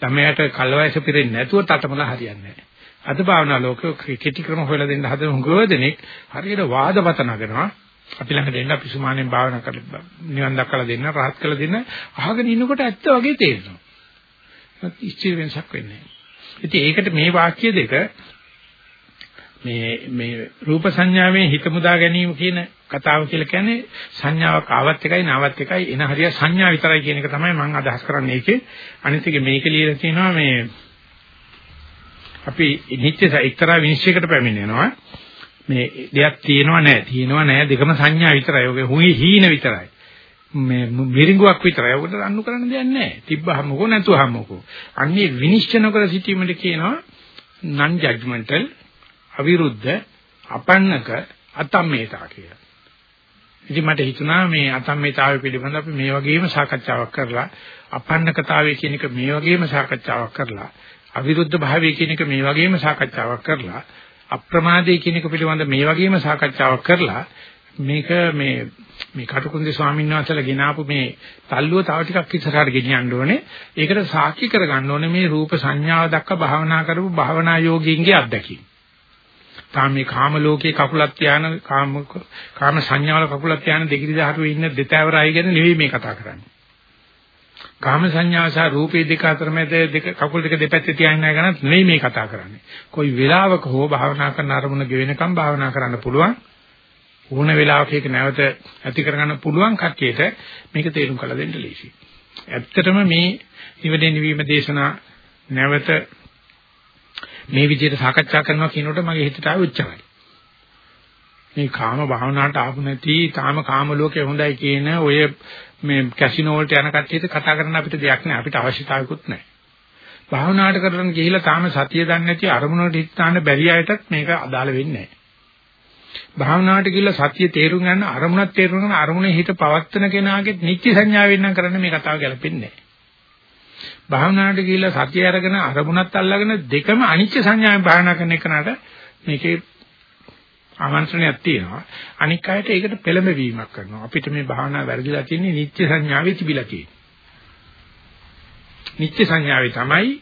ළමයාට කල්වයස පිරෙන්නේ නැතුව තටමල හරියන්නේ නැහැ. අද භාවනා ලෝකෙ කෙටි ක්‍රම හොයලා දෙන්න හදන හුඟවදෙනෙක් හරියට වාදපත නගනවා. අපි ළඟට එන්න අපි සුමානෙන් භාවනා කරලා නිවන් දක්කලා දෙන්න, රහත් කළා දෙන්න අහගෙන ඉන්නකොට ඇත්ත වගේ තේරෙනවා. ඉස්තිර වෙනසක් වෙන්නේ නැහැ. ඉතින් ඒකට මේ වාක්‍ය දෙක මේ මේ රූප සංඥාවේ හිත මුදා ගැනීම කියන කතාව කියලා කියන්නේ සංඥාවක් ආවත් එකයි නැවත් එකයි එන හරිය සංඥා විතරයි කියන එක තමයි මම අදහස් කරන්නේ. ඒකේ අනිත් එක මේක ලියලා තියෙනවා මේ අපි නිත්‍ය එක්තරා විනිශ්චයකට පැමිණෙනවා. මේ දෙයක් තියෙනවා නැහැ තියෙනවා නැහැ දෙකම සංඥා විතරයි. ඔගේ හුයි හීන විතරයි. මේ මිරිඟුවක් විතරයි. ඔකට අන්නු කරන්න දෙයක් නැහැ තිබ්බහමකෝ නැතුවහමකෝ අන්නේ විනිශ්චය නොකර සිටීමට කියනවා non judgmental අවිරුද්ධ අපන්නක අතම්මේතා කියලා. ඉතින් මට හිතුණා මේ අතම්මේතාවය පිළිබඳව අපි මේ වගේම සාකච්ඡාවක් කරලා අපන්නකතාවය කියන එක මේ වගේම සාකච්ඡාවක් කරලා අවිරුද්ධ භාවය කියන එක මේ වගේම සාකච්ඡාවක් කරලා අප්‍රමාදයේ කියන එක පිළිබඳ මේ වගේම සාකච්ඡාවක් කරලා මේක මේ මේ කටුකුරුන්දේ ස්වාමීන් වහන්සේලා ගෙනාපු මේ තල්ලුව තව ටිකක් ඉස්සරහට ගෙනියන්න ඕනේ. ඒකට සාක්ෂි කරගන්න ඕනේ මේ රූප සංඥාව දක්වා භාවනා කරපු භාවනා යෝගීන්ගේ අත්දැකීම්. තාම මේ කාම ලෝකේ කකුලක් තියාන කාම කාම සංඥාවල කකුලක් තියාන දෙකිරි දහරුවේ ඉන්න දෙතෑවර අය ගැන නෙවෙයි මේ කතා කරන්නේ. කාම සංඥාව සහ රූපේ දෙක අතර මැද දෙක කකුල් දෙක දෙපැත්තේ තියාගෙන යන ගැන නෙවෙයි මේ කතා කරන්නේ. કોઈ වෙලාවක හෝ භාවනා කරන අරමුණ ගෙවෙනකම් භාවනා කරන්න පුළුවන්. ඕන වෙලාවක ඒක නැවත ඇති කරගන්න පුළුවන් කට්ටියට මේක තේරුම් කරලා දෙන්න ලේසියි. ඇත්තටම මේ නිවැරදි නිවීම දේශනා නැවත මේ විදිහට සාකච්ඡා කරනවා කියනකොට මගේ හිතට ආව උච්චාරයි. මේ කාම භාවනාවට ආපු නැති තාම කාම ලෝකේ හොඳයි කියන ඔය මේ කැසිනෝ වලට යන කට්ටියට කතා කරන්න අපිට දෙයක් නැහැ. අපිට අවශ්‍යතාවයකුත් නැහැ. භාවනාවට කරගෙන ගිහිලා තාම සතිය දන්නේ නැති අරමුණකට හිත තාන්න බැරි අයටත් මේක අදාළ වෙන්නේ නැහැ. භාවනාවට ගිහිල්ලා සතිය තේරුම් ගන්න අරමුණක් තේරුම් ගන්න අරමුණේ හිත පවත්තන කෙනාගේ නිත්‍ය සංඥාවෙන් නම් කරන්න මේ කතාව ගැලපෙන්නේ නැහැ. භාවනාවට ගිහිල්ලා සතිය අරගෙන අරමුණත් අල්ලගෙන දෙකම අනිච්ච සංඥාවෙන් භාවනා කරන එකනට මේකේ ආමන්ත්‍රණයක් තියෙනවා. අනික් අයට ඒකට පෙළඹවීමක් කරනවා. අපිට මේ භාවනාව වැරදිලා තියෙන්නේ නිත්‍ය සංඥාවේ තිබිලා තියෙන්නේ. නිත්‍ය සංඥාවේ තමයි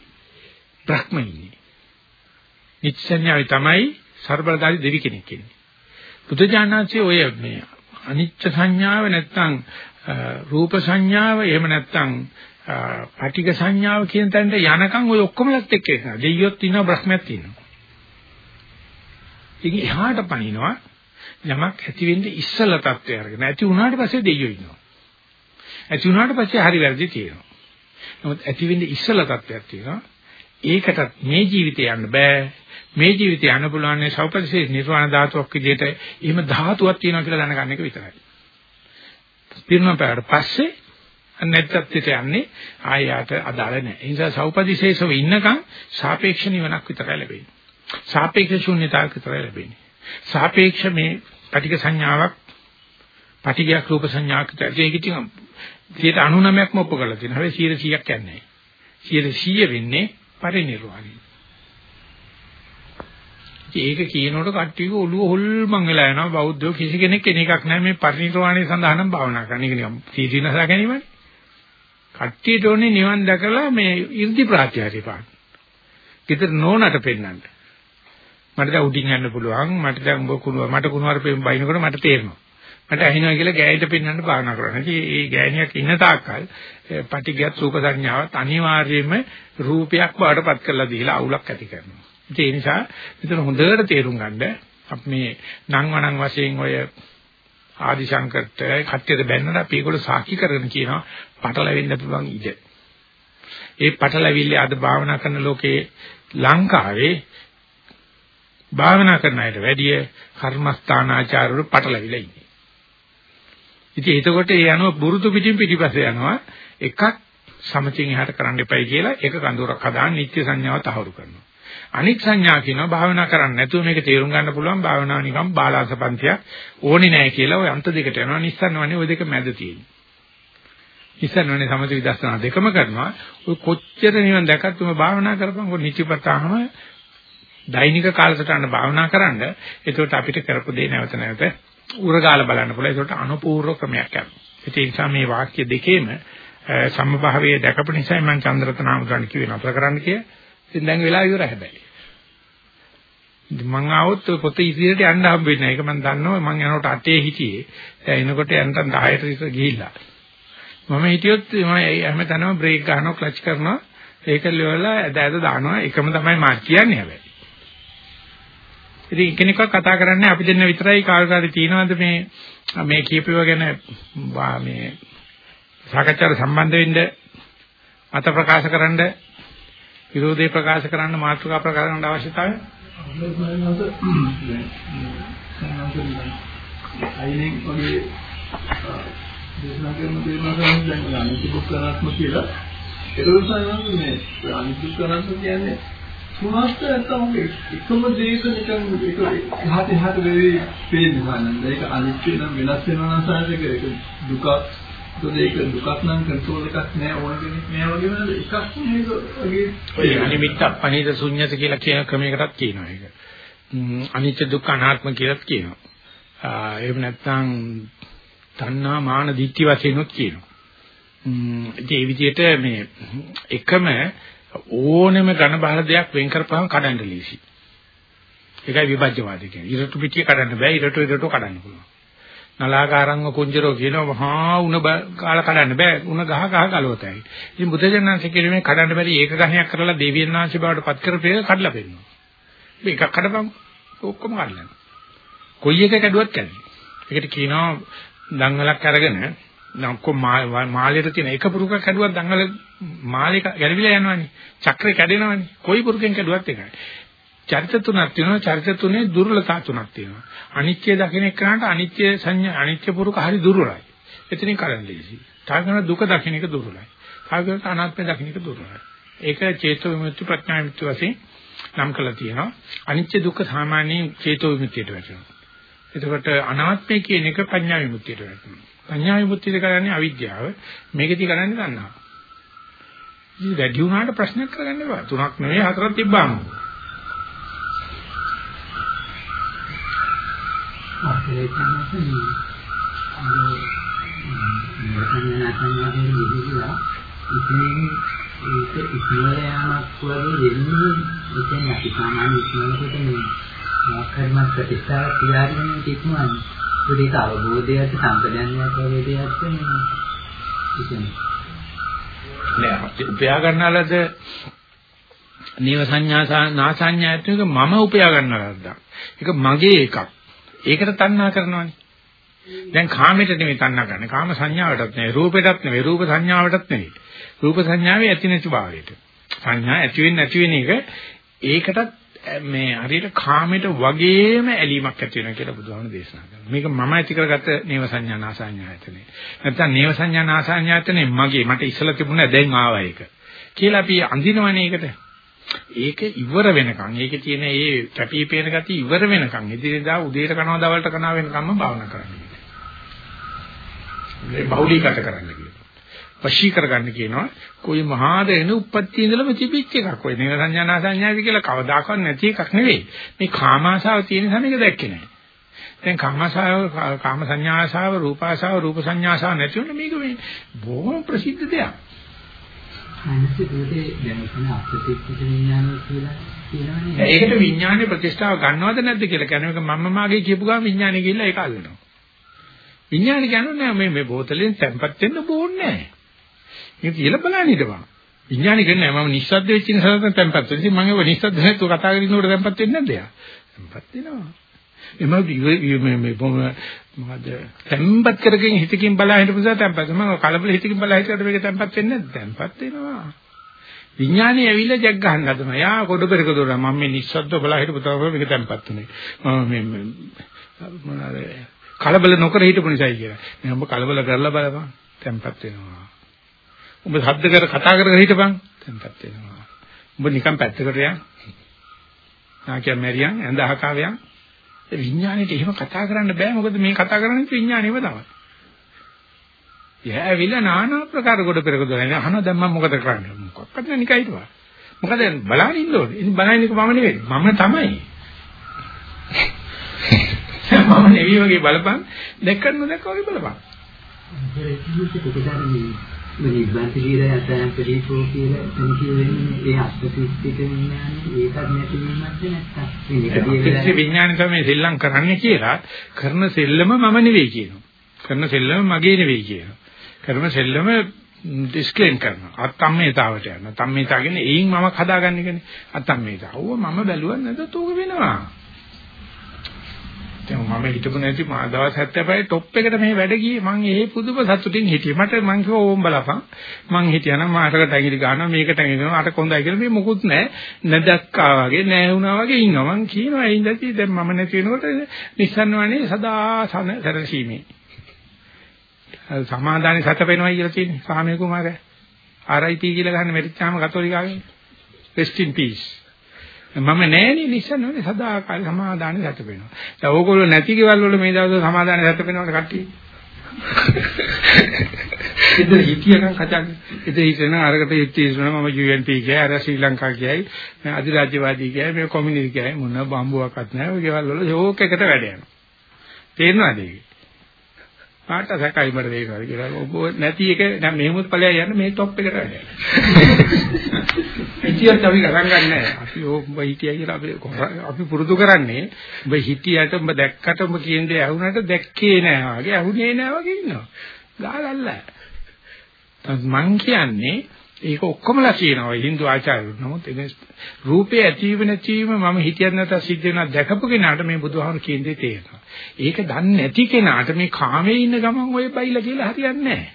බ්‍රහ්ම ඉන්නේ. නිත්‍ය සංඥාවේ තමයි ਸਰබලදාරි දෙවි කෙනෙක් ඉන්නේ. බුදුජානනාංශයේ ඔය මේ අනිච්ච සංඥාව නැත්තම් රූප සංඥාව එහෙම නැත්තම් පටිඝ සංඥාව කියන තැනට යනකම් ඔය ඔක්කොමලත් එක්ක එනවා. දෙයියොත් ඉන්නවා බ්‍රහ්මයක් තියෙනවා. ඉතින් එහාට පනිනවා යමක් ඇති වෙන්නේ ඉස්සල තත්ත්වය අරගෙන. ඇති වුණාට පස්සේ දෙයියෝ ඉන්නවා. ඇති වුණාට පස්සේ හරි වැරදි තියෙනවා. නමුත් ඇති වෙන්නේ ඉස්සල තත්ත්වයක් තියෙනවා. ඒකටත් මේ ජීවිතේ යන්න බෑ. මේ ජීවිතේ යන්න පුළුවන් නේ සෞපරිසේ නිර්වාණ ධාතුවක් විදිහට එහෙම ධාතුවක් තියෙනවා කියලා දැනගන්න එක විතරයි. පිරුණා පැයට පස්සේ නැත්තත් යන්නේ ආයයට අදාළ නැහැ. ඒ නිසා සෞපදිශේෂව ඉන්නකම් සාපේක්ෂ නිවනක් විතරයි ලැබෙන්නේ. සාපේක්ෂ ශූන්‍යතාවක් විතරයි ලැබෙන්නේ. සාපේක්ෂ මේ පටික සංඥාවක් පටිගයක් රූප සංඥාවක් ඒක ඉතින් 99%ක්ම ඔප්පු කරලා තියෙනවා. හැබැයි 100%ක් යන්නේ නැහැ. 100% වෙන්නේ පරිණිරවාණය. ඒක කියනකොට කට්ටියක ඔළුව හොල්මන් වෙලා යනවා බෞද්ධයෝ කිසි කෙනෙක් කෙන එකක් නැහැ මේ පරිණිරවාණය සඳහා නම් භාවනා කරන එක නිකම් සීදීනසා ගැනීමනේ. කට්ටියට ඕනේ නිවන් දැකලා මේ 이르දි ප්‍රාත්‍යාරය පාන. ගෙදර නෝනට පෙන්නන්න. මට දැන් උඩින් යන්න පුළුවන්. මට දැන් උඹ කුණුව මට කුණුවරපෙන් බයිනකොට මට තේරෙනවා. මට ඇහෙනවා කියලා ගෑනිට පෙන්වන්න භාවනා කරනවා. ඉතින් මේ ගෑණියක් ඉන්න තාක්කල් පටිගියත් රූප සංඥාවත් අනිවාර්යයෙන්ම රූපයක් බවට පත් කරලා දීලා අවුලක් ඇති කරනවා. ඒ නිසා මෙතන හොඳට තේරුම් ගන්න අපි මේ නම් වණන් වශයෙන් ඔය ආදිශංකරට කට්ටියට බැන්නලා අපි ඒගොල්ලෝ සාක්ෂි කරගෙන කියනවා පටලැවෙන්න පුළුවන් ඉඩ. ඒ පටලැවිල්ල අද භාවනා කරන ලෝකේ ලංකාවේ භාවනා කරන අයට වැඩිය කර්මස්ථානාචාරවල පටලැවිලා ඉන්නේ. ඉතින් එතකොට ඒ අනුව බුරුතු පිටින් පිටිපස්සේ යනවා එකක් සමචින් එහාට කරන්න එපයි කියලා එක කඳුරක් හදාන නිත්‍ය සංඥාව තහවුරු කරනවා. අනික් සංඥා කියනවා භාවනා කරන්නේ නැතුව මේක තේරුම් ගන්න පුළුවන්. භාවනාව නිකම් බාලාසපන්තියක් ඕනේ නැහැ කියලා ඔය අන්ත දෙකට යනවා. නිස්සන්නවනේ ওই දෙක මැද තියෙන්නේ නිස්සන්නවනේ සමථ විදර්ශනා දෙකම කරනවා. ඔය කොච්චර නිවන් දැකත් උඹ භාවනා කරපන් කො නිචිපතාම දෛනික කාලසටහන භාවනා කරන්න. එතකොට අපිට කරපු දේ නැවත නැවත උරගාල බලන්න පුළුවන්. ඒකට අනුපූර්ව ක්‍රමයක් යනවා ඒ නිසා මේ වාක්‍ය දෙකේම සම්භාවයේ දැකපු නිසා මම චන්ද්‍රතනාම් ගන්න කිව්වේ නතර කරන්න කියලා. ඉතින් දැන් වෙලා ඉවරයි හැබැයි. මං ආවොත් පොත ඉදිරියට යන්න හම්බෙන්නේ නැහැ. ඒක මම දන්නවා මං යනකොට අටේ හිටියේ. දැන් එනකොට යන්තම් 10ට විතර ගිහිල්ලා. මම හිටියොත් මම හැමතැනම බ්‍රේක් ගන්නවා ක්ලච් කරනවා. ඒක ලෙවලා ඇද ඇද දානවා. එකම තමයි මා කියන්නේ හැබැයි. ඉතින් කෙනෙක්ව කතා කරන්නේ අපි දෙන්න විතරයි කාර්යකාරී තියනවාද මේ මේ කීපේව ගැන මේ සාකච්ඡාවට සම්බන්ධ වෙන්න මත ප්‍රකාශ කරන්න විරෝධය ප්‍රකාශ කරන්න මාතෘකා ප්‍රකාශ කරන්න අවශ්‍යතාවය අයිනෙන් වගේ දේශනා කරන දේශනා කරන දැන් අනිත්‍ය දුක්ඛනාත්ම කියලා ඒක නිසා මේ අනිත්‍ය දුක්ඛනාත්ම කියන්නේ තුනක් නැත්තම් එකම දෙයක නිකන් ඒක එහාට එහාට වෙවි පේන්නේ නේද ඒක අනිත්‍ය නම් වෙනස් වෙනවා නම් සාහසක ඒක දුක ඒක දුකක් නම් කන්ට්‍රෝල් එකක් නෑ ඕන කෙනෙක් නෑ වගේ වෙනද එකක් නේද වගේ ඔය අනිමිත්ත අපනිත ශුන්්‍යත කියලා කියන ක්‍රමයකටත් කියනවා ඒක අනිත්‍ය දුක්ඛ අනාත්ම කියලාත් කියනවා එහෙම නැත්නම් තණ්හා මාන දිට්ඨි වශයෙන් උත් කියනවා ඒ විදිහට මේ එකම ඕනෙම ඝන බහල දෙයක් වෙන් කරපුවම කඩන්න ලීසි. ඒකයි විභජ්‍යවාදී කියන්නේ. ඉරටු පිටිය කඩන්න බෑ ඉරටු ඉරටු කඩන්න පුළුවන්. නලාකාරංග කුංජරෝ කියනවා මහා උණ කාලා කඩන්න බෑ උණ ගහ ගහ ගලවතයි. ඉතින් බුදුජානනාංශ කියන්නේ කඩන්න බැරි ඒක ගහයක් කරලා දෙවියන් වහන්සේ බවට පත් කරපේ කඩලා පෙන්නනවා. මේක කඩපන් ඔක්කොම කඩලා. කොයි එක කැඩුවත් කැඩේ. ඒකට කියනවා දංගලක් අරගෙන නම්කො මාළේට තියෙන එක පුරුකක් කැඩුවත් දංගල මාළේ ගැලවිලා යනවනේ. චක්‍රේ කැඩෙනවනේ. කොයි පුරුකෙන් කැඩුවත් එකයි. චරිත තුනක් තියෙනවා. චරිත තුනේ දුර්වලතා තුනක් තියෙනවා. අනිත්‍ය දකින්න එක්කනට අනිත්‍ය සංඥා අනිත්‍ය පුරුක හරි දුර්වලයි. එතනින් කරන්න ලීසි. තාගන දුක දකින්න එක දුර්වලයි. තාගන අනාත්මය දකින්න එක දුර්වලයි. ඒක චේතෝ විමුක්ති ප්‍රඥා විමුක්ති වශයෙන් නම් කරලා තියෙනවා. අනිත්‍ය දුක්ඛ සාමාන්‍යයෙන් චේතෝ විමුක්තියට වැටෙනවා. එතකොට අනාත්මය කියන එක පඤ්ඤා විමුක්තියට වැටෙනවා. පඤ්ඤා විමුක්තිය කරන්නේ අවිද්‍යාව. මේකදී කරන්නේ තණ්හාව. ඉතින් වැඩි වුණාට ප්‍රශ්නයක් කරගන්න එපා. තුනක් නෙවෙයි හතරක් තිබ්බාම. අපේ තමයි අර මොකක්ද නැතනවාගේ ඉතින් ඒක ඉක්මවල යamak වගේ වෙන්නේ ඉතින් අපි සාමාන්‍ය ඉක්මවලකට මේ මොකක්ද ප්‍රතිස්ථාප ක්‍රියාවෙන්නේ ඉක්මවන්නේ ඒක අවබෝධයට සම්පදන්නයක් වගේ දෙයක් නෙමෙයි. නෑ උපයා ගන්නාලද නීව සංඥා නාසඤ්ඤායත්නික මම උපයා ගන්නාලද. ඒක මගේ එකක්. ඒකට තණ්හා කරනවානේ. දැන් කාමයට නෙමෙයි තණ්හා කරන්නේ. කාම සංඥාවටත් නෙවෙයි, රූපයටත් නෙවෙයි, රූප සංඥාවටත් නෙවෙයි. රූප සංඥාවේ ඇති නැති භාවයට. සංඥා ඇති වෙන්නේ නැති වෙන එක ඒකටත් මේ හරියට කාමයට වගේම ඇලීමක් ඇති වෙනවා කියලා බුදුහාමුදුරු දේශනා කරනවා. මේක මම ඇති කරගත්ත නේව සංඥා නාසඤ්ඤායතනෙ. නැත්තම් නේව සංඥා නාසඤ්ඤායතනෙ මගේ මට ඉස්සලා තිබුණා දැන් ආවා ඒක. කියලා අපි අඳිනවනේ ඒකට. ඒක ඉවර වෙනකන් ඒකේ තියෙන ඒ කැපිපේන ගතිය ඉවර වෙනකන් ඉදිරියදා උදේට කනවා දවල්ට කනවා වෙනකම්ම භාවනා කරන්න. මේ බෞලිකත කරන්න කියනවා. වශී කරගන්න කියනවා. કોઈ මහා දෙන උප්පත්ති ඉඳලම තිබිච්ච එකක්. ඔය නේන සංඥා සංඥාවි කියලා කවදාකවත් නැති එකක් නෙවෙයි. මේ කාමාශාව තියෙන සමයක දැක්කේ නැහැ. දැන් කාමාශාව කාම සංඥාශාව රූපාශාව රූප සංඥාශාව නැති වුණා මේක මේ බොහොම ප්‍රසිද්ධ දෙයක්. අනිත් ඒකේ දැන් කියන අප්‍රතික්ෂිත විඥානය කියලා කියනවනේ. ඒකට විඥානයේ ප්‍රතිෂ්ඨාව ගන්නවද නැද්ද කියලා කියන එක මම මාගේ කියපු ගමන් විඥානය කියලා ඒක අල්ලනවා. විඥානේ කියන්නේ මේ මේ බෝතලෙන් තැම්පත් වෙන්න බෝන්නේ නැහැ. මේක කියලා බලන්න හිටපන්. විඥානේ කියන්නේ මම නිස්සද්ද වෙච්ච නිසා තමයි තැම්පත් වෙන්නේ. ඉතින් මම ඒක නිස්සද්ද නැතුව කතා කරගෙන ඉන්නකොට තැම්පත් වෙන්නේ නැද්ද යා? තැම්පත් වෙනවා. එම මේ මේ මොකද තැම්පත් කරගෙන හිතකින් බලා හිටපු නිසා තැම්පත්. මම කලබල හිතකින් බලා හිටියට මේක තැම්පත් වෙන්නේ නැද්ද? තැම්පත් වෙනවා. විඥානේ ඇවිල්ලා ජග් ගන්න හදනවා. යා කොට පෙරක දොරන මම මේ නිස්සද්ද බලා හිටපු තව මේක තැම්පත් උනේ. මම මේ මොනවාද කලබල නොකර හිටපු නිසායි කියලා. මම ඔබ කලබල කරලා බලපන්. තැම්පත් වෙනවා. ඔබ ශබ්ද කර කතා කර කර හිටපන්. තැම්පත් වෙනවා. ඔබ නිකන් පැත්තකට යන්. නාකිය මැරියන් ඇඳ අහකාවයන්. ඒ විඥාණයට එහෙම කතා කරන්න බෑ. මොකද මේ කතා කරන්නේ විඥාණයම තමයි. යෑවිලා নানা ප්‍රකාර කොට පෙරක දොරන අහන දැන් මම මොකද කරන්නේ? මොකක්ද නිකයි හිටවා මොකද බලන්න ඉන්න ඕනේ. ඉතින් බලන්නේ මම නෙවෙයි. මම තමයි. මම නෙවෙයි වගේ බලපන්. දැක්කම දැක්ක වගේ බලපන්. මේ ඉබ්බන්ති කියලා යතන පිළිපෝ කියලා එතන කියන්නේ ඒ අත්පිටික විඥානේ ඒකත් නැති වීමක්ද නැත්තම් මේ විඥානේ තමයි සෙල්ලම් කරන්නේ කියලා කරන සෙල්ලම මම නෙවෙයි කියනවා කරන සෙල්ලම මගේ නෙවෙයි කියනවා කරන සෙල්ලම ඩිස්ක්ලේම් කරනවා. අත්තම්මේතාවට යනවා. තම්මේතා කියන්නේ එයින් මම හදාගන්න එකනේ. අත්තම්මේතා. ඕව මම බැලුවා නැද්ද තෝක වෙනවා. දැන් මම හිතපු නැති මා දවස් 75 টොප් එකට මේ වැඩ ගියේ මං ඒ පුදුම සතුටින් හිටියේ. මට මං කිව්වා ඕම් බලපන්. මං හිටියානම් මාටකට ඇඟිලි ගන්නවා මේකට ඇඟිලි ගන්නවා අර කොන්දයි කියලා මේ මොකුත් නැහැ. නැදක්කා වගේ නැහැ වුණා වගේ ඉන්නවා. මං කියනවා ඒ ඉඳී දැන් මම නැති වෙනකොට නිස්සන්නවනේ සදා සැරසීමේ. සමාදානෙ සැතපෙනවා කියලා තියෙන්නේ සාමේ කුමාරයා RIP කියලා ගන්න මෙරිච්චාම කතෝලිකාගේ rest in peace මම නෑනේ නිසනෝනේ සදාකාල සමාදානෙ සැතපෙනවා දැන් ඕගොල්ලෝ නැති ගෙවල් වල මේ දවස්වල සමාදානෙ සැතපෙනවට කට්ටිය? ඉතින් හිතියකම් කචන්. ඉතින් හිතන අරකට හිටියසන මම UNP කියයි අර ශ්‍රී ලංකා කියයි අධිරාජ්‍යවාදී කියයි මේ කොමියුනිස්ට් කියයි මොන බම්බුවක්වත් නැහැ ඔය ගෙවල් වල ෂෝක් එකට වැඩ යනවා. තේරෙනවද ඒක? කාට සැකයි මට දෙනවා කියලා. ඔබ නැති එක දැන් මෙහෙමුත් ඵලයක් යන්න මේ টොප් එකට වැඩ. ඉතින් අපි ගණන් ගන්නෑ. අපි ඔබ හිටියයි කියලා අපි අපි පුරුදු කරන්නේ ඔබ හිටියට ඔබ දැක්කට ඔබ කියන දේ ඇහුනට දැක්කේ නෑ වගේ ඇහුනේ නෑ වගේ ඉන්නවා. ගාලල්ල. මං කියන්නේ ඒක ඔක්කොමලා කියනවා Hindu ආචාර්යවරු. නමුත් ඒ රූපේ ඇතිව නැතිවම මම හිතියත් නැත්නම් සිද්ධ වෙනවා දැකපු කෙනාට මේ බුදුහාමුදුරු කියන දේ තේරෙනවා. ඒක දන්නේ නැති කෙනාට මේ කාමයේ ඉන්න ගමන් ඔය බයිලා කියලා හරියන්නේ නැහැ.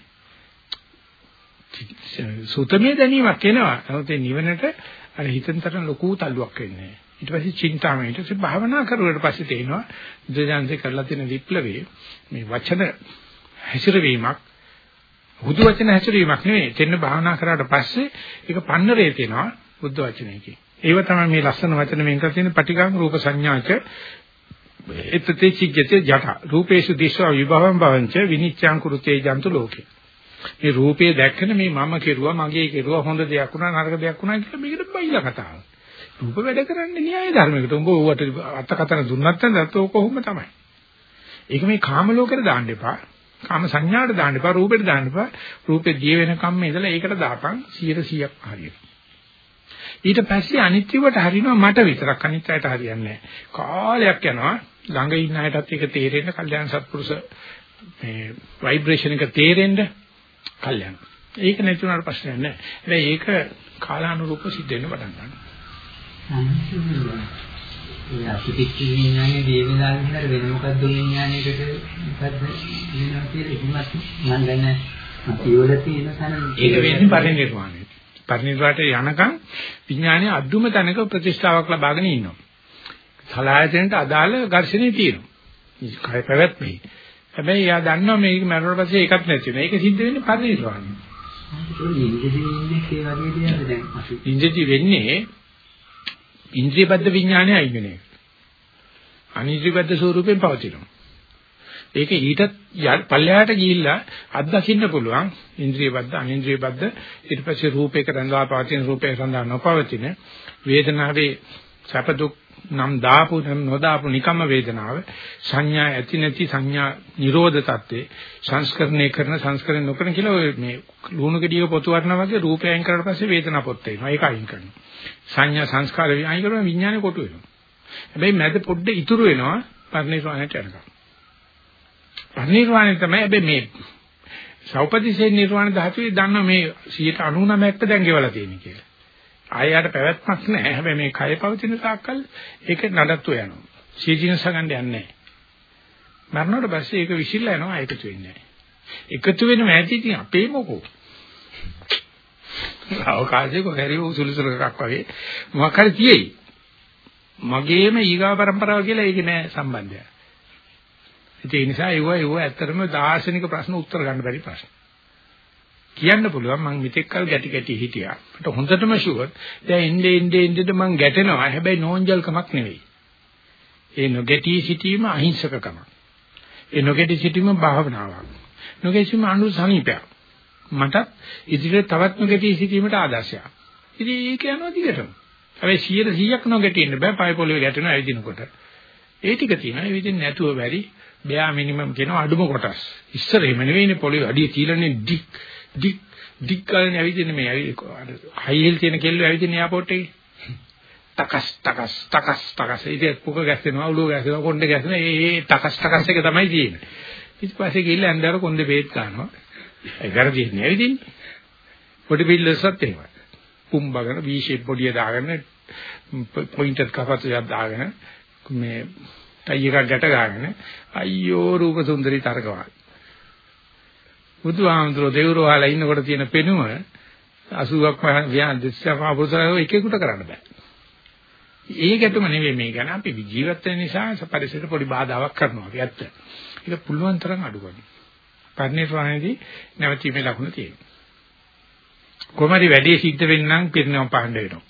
සුතමේ දැනීමක් එනවා. නමුත් ඒ නිවනට අර හිතෙන්තර ලොකු තල්ලුවක් වෙන්නේ. ඊට පස්සේ චින්තාමය ඊට පස්සේ භාවනා කරුවට පස්සේ තේනවා බුදුජානක කරලා තියෙන විප්ලවයේ මේ වචන හැසිරවීමක් බුදු වචන හැසිරීමක් නෙවෙයි. දෙන්න භාවනා කරාට පස්සේ ඒක පන්නරේ තියෙනවා බුද්ධ වචනයකින්. ඒව තමයි මේ ලස්සන වචන මෙන් කර තියෙන පටිඝං රූප සංඥාච එතතේ චිජ්ජතේ ජට රූපේසු දිස්වා විභවම් භවංච විනිච්ඡං කුරුතේ ජන්තු ලෝකේ. මේ රූපේ දැක්කම මේ මම කෙරුවා මගේ කෙරුවා හොඳ දෙයක් වුණා නරක දෙයක් වුණා කියලා මේකට බයිලා කතාව. රූප වැඩ කරන්නේ න්‍යාය ධර්මයකට. උඹ ඌට අත්කතන දුන්නත් නැත්නම් ඕක කොහොම තමයි. ඒක මේ කාම ලෝකෙට දාන්න එපා. කාම සංඥාවට දාන්න එපා රූපෙට දාන්න එපා රූපේ දිය වෙනකම්ම ඉඳලා ඒකට දාපන් 100%ක් හරියට ඊට පස්සේ අනිත්‍යවට හරිනවා මට විතරක් අනිත් අයට හරියන්නේ නැහැ කාලයක් යනවා ළඟ ඉන්න අයටත් ඒක තේරෙන්න කල්යාණ සත්පුරුෂ මේ ভাইබ්‍රේෂන් එක තේරෙන්න කල්යාණ ඒක නැති වුණාට ප්‍රශ්නයක් නැහැ හැබැයි ඒක කාලානුරූප සිද්ධ වෙන්න පටන් ගන්නවා ඒ අතිපිච්ච විඥානේ දී වෙලා විතර වෙන මොකද්ද විඥානයකට මොකද්ද වෙනවා කියලා එහෙමත් මම දන්නේ අපි වල තියෙන තන ඒක වෙන්නේ පරිණිරවාණය. පරිණිරවාණයට යනකම් විඥානයේ අදුම තැනක ප්‍රතිෂ්ඨාවක් ලබාගෙන ඉන්නවා. සලායතනට අදාළ ඝර්ෂණේ තියෙනවා. කය පැවැත්මේ. හැබැයි එයා දන්නවා මේක මරණයට පස්සේ ඒකත් නැති වෙනවා. ඒක සිද්ධ වෙන්නේ පරිණිරවාණය. ඉන්ද්‍රජී වෙන්නේ ඉන්ද්‍රියබද්ධ විඥානය අයින් වෙන එක. අනිත්‍යබද්ධ ස්වරූපයෙන් පවතිනවා. ඒක ඊට පල්ලෙහාට ගිහිල්ලා අත්දකින්න පුළුවන් ඉන්ද්‍රියබද්ධ අනින්ද්‍රියබද්ධ ඊට පස්සේ රූපයක රඳා පවතින රූපේ රඳා නොපවතින වේදනාවේ සැප දුක් නම් දාපු නොදාපු නිකම්ම වේදනාව සංඥා ඇති නැති සංඥා නිරෝධ තත්ත්වේ සංස්කරණය කරන සංස්කරණය නොකරන කියලා ඔය මේ ලුණු ගෙඩියක පොතු වටනවා වගේ රූපය අයින් කරලා පස්සේ වේදනා පොත් වෙනවා. ඒක අයින් කරනවා. සංඥා සංස්කාර අයින් කරනවා විඥානේ කොටු වෙනවා. හැබැයි මැද පොඩ්ඩ ඉතුරු වෙනවා පරිණිරවාණයට යනකම් පරිනිර්වාණය තමයි හැබැයි මේ සෞපතිසේ නිර්වාණ ධාතුවේ දන්න මේ 99ක්ට දැන් ගෙවලා තියෙන කියලා. ආයෙට පැවැත්මක් නැහැ. හැබැයි මේ කය පවතින තාක්කල් ඒක නඩත්තු යනවා. සීජිනස ගන්න යන්නේ නැහැ. මරණයට පස්සේ ඒක විසිරලා යනවා ඒකතු වෙන්නේ නැහැ. එකතු වෙනම ඇති ඉතින් අපේ මොකෝ. අවකාශයක හැරි උසුලුසුල එකක් වගේ මොකක් හරි තියෙයි. මගේම ඊගා પરම්පරාව කියලා ඒක නෑ සම්බන්ධය. ඒ නිසා ඒව ඒව ඇත්තටම දාර්ශනික ප්‍රශ්න උත්තර ගන්න බැරි ප්‍රශ්න. කියන්න පුළුවන් මම මෙතෙක් කල් ගැටි ගැටි හිටියා. මට හොඳටම ෂුවර්. දැන් එන්නේ එන්නේ එන්නේ මම ගැටෙනවා. හැබැයි නෝන්ජල්කමක් නෙවෙයි. ඒ නොගැටි සිටීම අහිංසකකමක්. ඒ නොගැටි සිටීම භාවනාවක්. නොගැටි සිටීම අනු සමීපයක්. මට ඉදිරියට තවත් නොගැටි සිටීමට ආදර්ශයක්. ඉතින් ඒක යනවා දිගටම. හැබැයි 100ක් නොගැටි ඉන්න බෑ. පය පොළවේ ගැටෙනවා ඇවිදිනකොට. ඒ ටික තියෙනවා. ඒ විදිහින් නැතුව බැරි. බෑ මිනිමම් කියනවා අඩුම කොටස්. ඉස්සර එහෙම නෙවෙයිනේ පොළවේ අඩිය තියලානේ ඩික් ඩික් ඩික් ගානේ ඇවිදින්නේ මේ හයි හිල් තියෙන කෙල්ලෝ ඇවිදින්නේ එයාපෝට් එකේ. තකස් තකස් තකස් තකස් ඉතින් පුක ගැස්සෙනවා උළුව ගැස්සෙනවා කොණ්ඩේ ගැස්සෙනවා ඒ ඒ තකස් තකස් එක තමයි තියෙන්නේ. ඊට පස්සේ ගිහිල්ලා ඇන්දාර කොණ්ඩේ බේත් ගන්නවා. ඒ වැරදින්නේ ඇවිදින්නේ. පොඩි පිල්ලස්සත් එහෙමයි. පුම්බගෙන V shape බොඩිය දාගෙන පොයින්ටර් කපතුයක් දාගෙන මේ ටයි එකක් ගැට ගන්න අයියෝ රූප සුන්දරී තරකවා බුදුහාමුදුරෝ දෙවුරෝ වහලා ඉන්නකොට තියෙන පෙනුම 80ක් ව්‍යාන දෙස්සම අපුසරව එකෙකුට කරන්න බෑ. ඒ ගැටුම නෙවෙයි මේ ගැන අපි ජීවත් වෙන නිසා පරිසරයට පොඩි බාධාවක් කරනවා අපි ඇත්ත. ඒක පුළුවන් තරම් අඩු කරනවා. පරිණිරවාණයේදී නැවතීමේ ලකුණ තියෙනවා. කොහමද වැඩේ සිද්ධ වෙන්නම් පිරිනවම් පහන්න වෙනවා.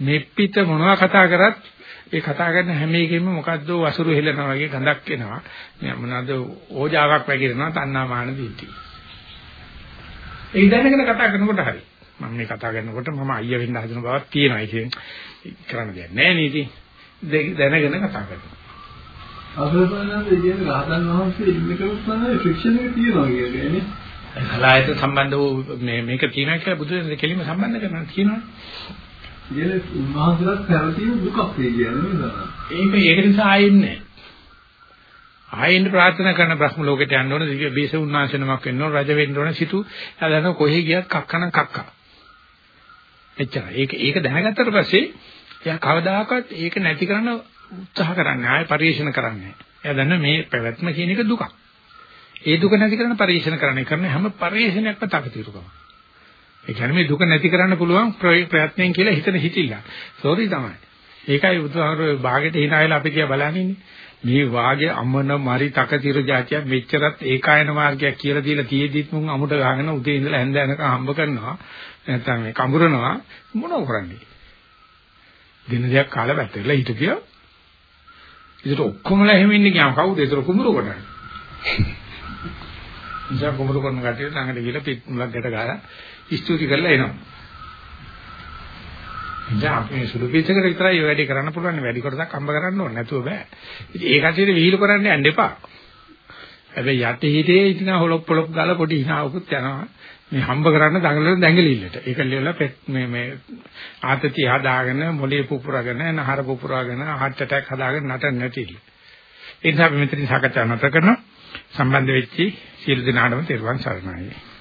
මේ පිට මොනවා කතා කරත් ඒ කතා කරන හැම එකෙම මොකද්ද වසුරු හෙලනවා වගේ ගඳක් එනවා. මේ මොනවාද ඕජාවක් වැగిරෙනවා තණ්හා මාන දිටි. ඒ දැනගෙන කතා කරනකොට හරි. මම මේ කතා කරනකොට මම අයියා වෙන්න හදන බවක් තියෙනවා. ඉතින් කරන්න දෙයක් නැහැ නේද? දැනගෙන කතා කරනවා. අසලපන්නන්ද කියන්නේ රහතන් වහන්සේ ඉන්නකම තමයි ෆ්‍රික්ෂන් එක තියෙනවා කියන්නේ. කලායත සම්බන්ධ වූ මේ මේක තියෙනවා කියලා බුදුරජාණන් කෙලිම සම්බන්ධ කරනවා කියනවා. කියන්නේ උන්වහන්සේලාත් පැවතීම දුකක් කියන්නේ ඒක ඒක නිසා ආයෙන්නේ ආයෙන්න ප්‍රාර්ථනා කරන බ්‍රහ්ම ලෝකෙට යන්න ඕන දිව්‍ය බේස උන්වහන්සේනමක් වෙන්න ඕන රජ වෙන්න ඕන සිටු එයාලන කොහෙ ගියත් කක්කනම් කක්කා. එච්චර ඒක ඒක දැනගත්තට පස්සේ එයා කවදාකවත් ඒක නැති කරන්න උත්සාහ කරන්නේ ආයෙ පරිශන කරන්නේ එයා දන්න මේ පැවැත්ම කියන එක දුකක්. ඒ දුක නැති කරන්න පරිශන කරන්නේ කරන හැම පරිශනයක්ම තකතිරුකම. ඒ කියන්නේ මේ දුක නැති කරන්න පුළුවන් ප්‍රයත්නයෙන් කියලා හිතන හිතිල්ල. සෝරි තමයි. ඒකයි බුදුහාමරෝ භාගෙට hina වෙලා අපි කියා බලන්නේ. මේ වාගේ අමන මරි තකතිර જાතිය මෙච්චරත් ඒකායන මාර්ගයක් කියලා දීලා තියෙද්දිත් මුන් අමුඩ ගහගෙන උදේ ඉඳලා හැන්ද යනකම් හම්බ කරනවා. නැත්නම් මේ කඹරනවා මොනව කරන්නේ? දින දෙකක් කාලා වැටෙලා හිටපියා. ඒකට ඔක්කොමලා එහෙම ඉන්නේ කියම කවුද ඒතර කුඹුර කොටන්නේ? නිසා කුඹුර කරන කටියට ළඟට ගිහලා පිට මුලක් ගැට ගහලා ස්තුති කරලා එනවා. ඉතින් අපි මේ සුළු පිටසකට විතරයි ඔය වැඩේ කරන්න පුළුවන් වැඩි කොටසක් හම්බ කරන්න ඕනේ නැතුව බෑ. ඉතින් ඒ කටියට විහිළු කරන්න යන්න එපා. හැබැයි යටි හිතේ ඉතින් හොලොප් පොලොප් ගාලා පොඩි හිනාවකුත් යනවා. මේ හම්බ කරන්න දඟලන දැඟලිල්ලට. ඒක ලියලා මේ මේ ආතතිය හදාගෙන මොලේ පුපුරගෙන නහර පුපුරගෙන heart attack හදාගෙන නටන්න නැතිල. ඒ නිසා අපි මෙතනින් සාකච්ඡා නැතර කරනවා. සම්බන්ධ වෙච්චි සියලු දෙනාටම තෙරුවන් සරණයි.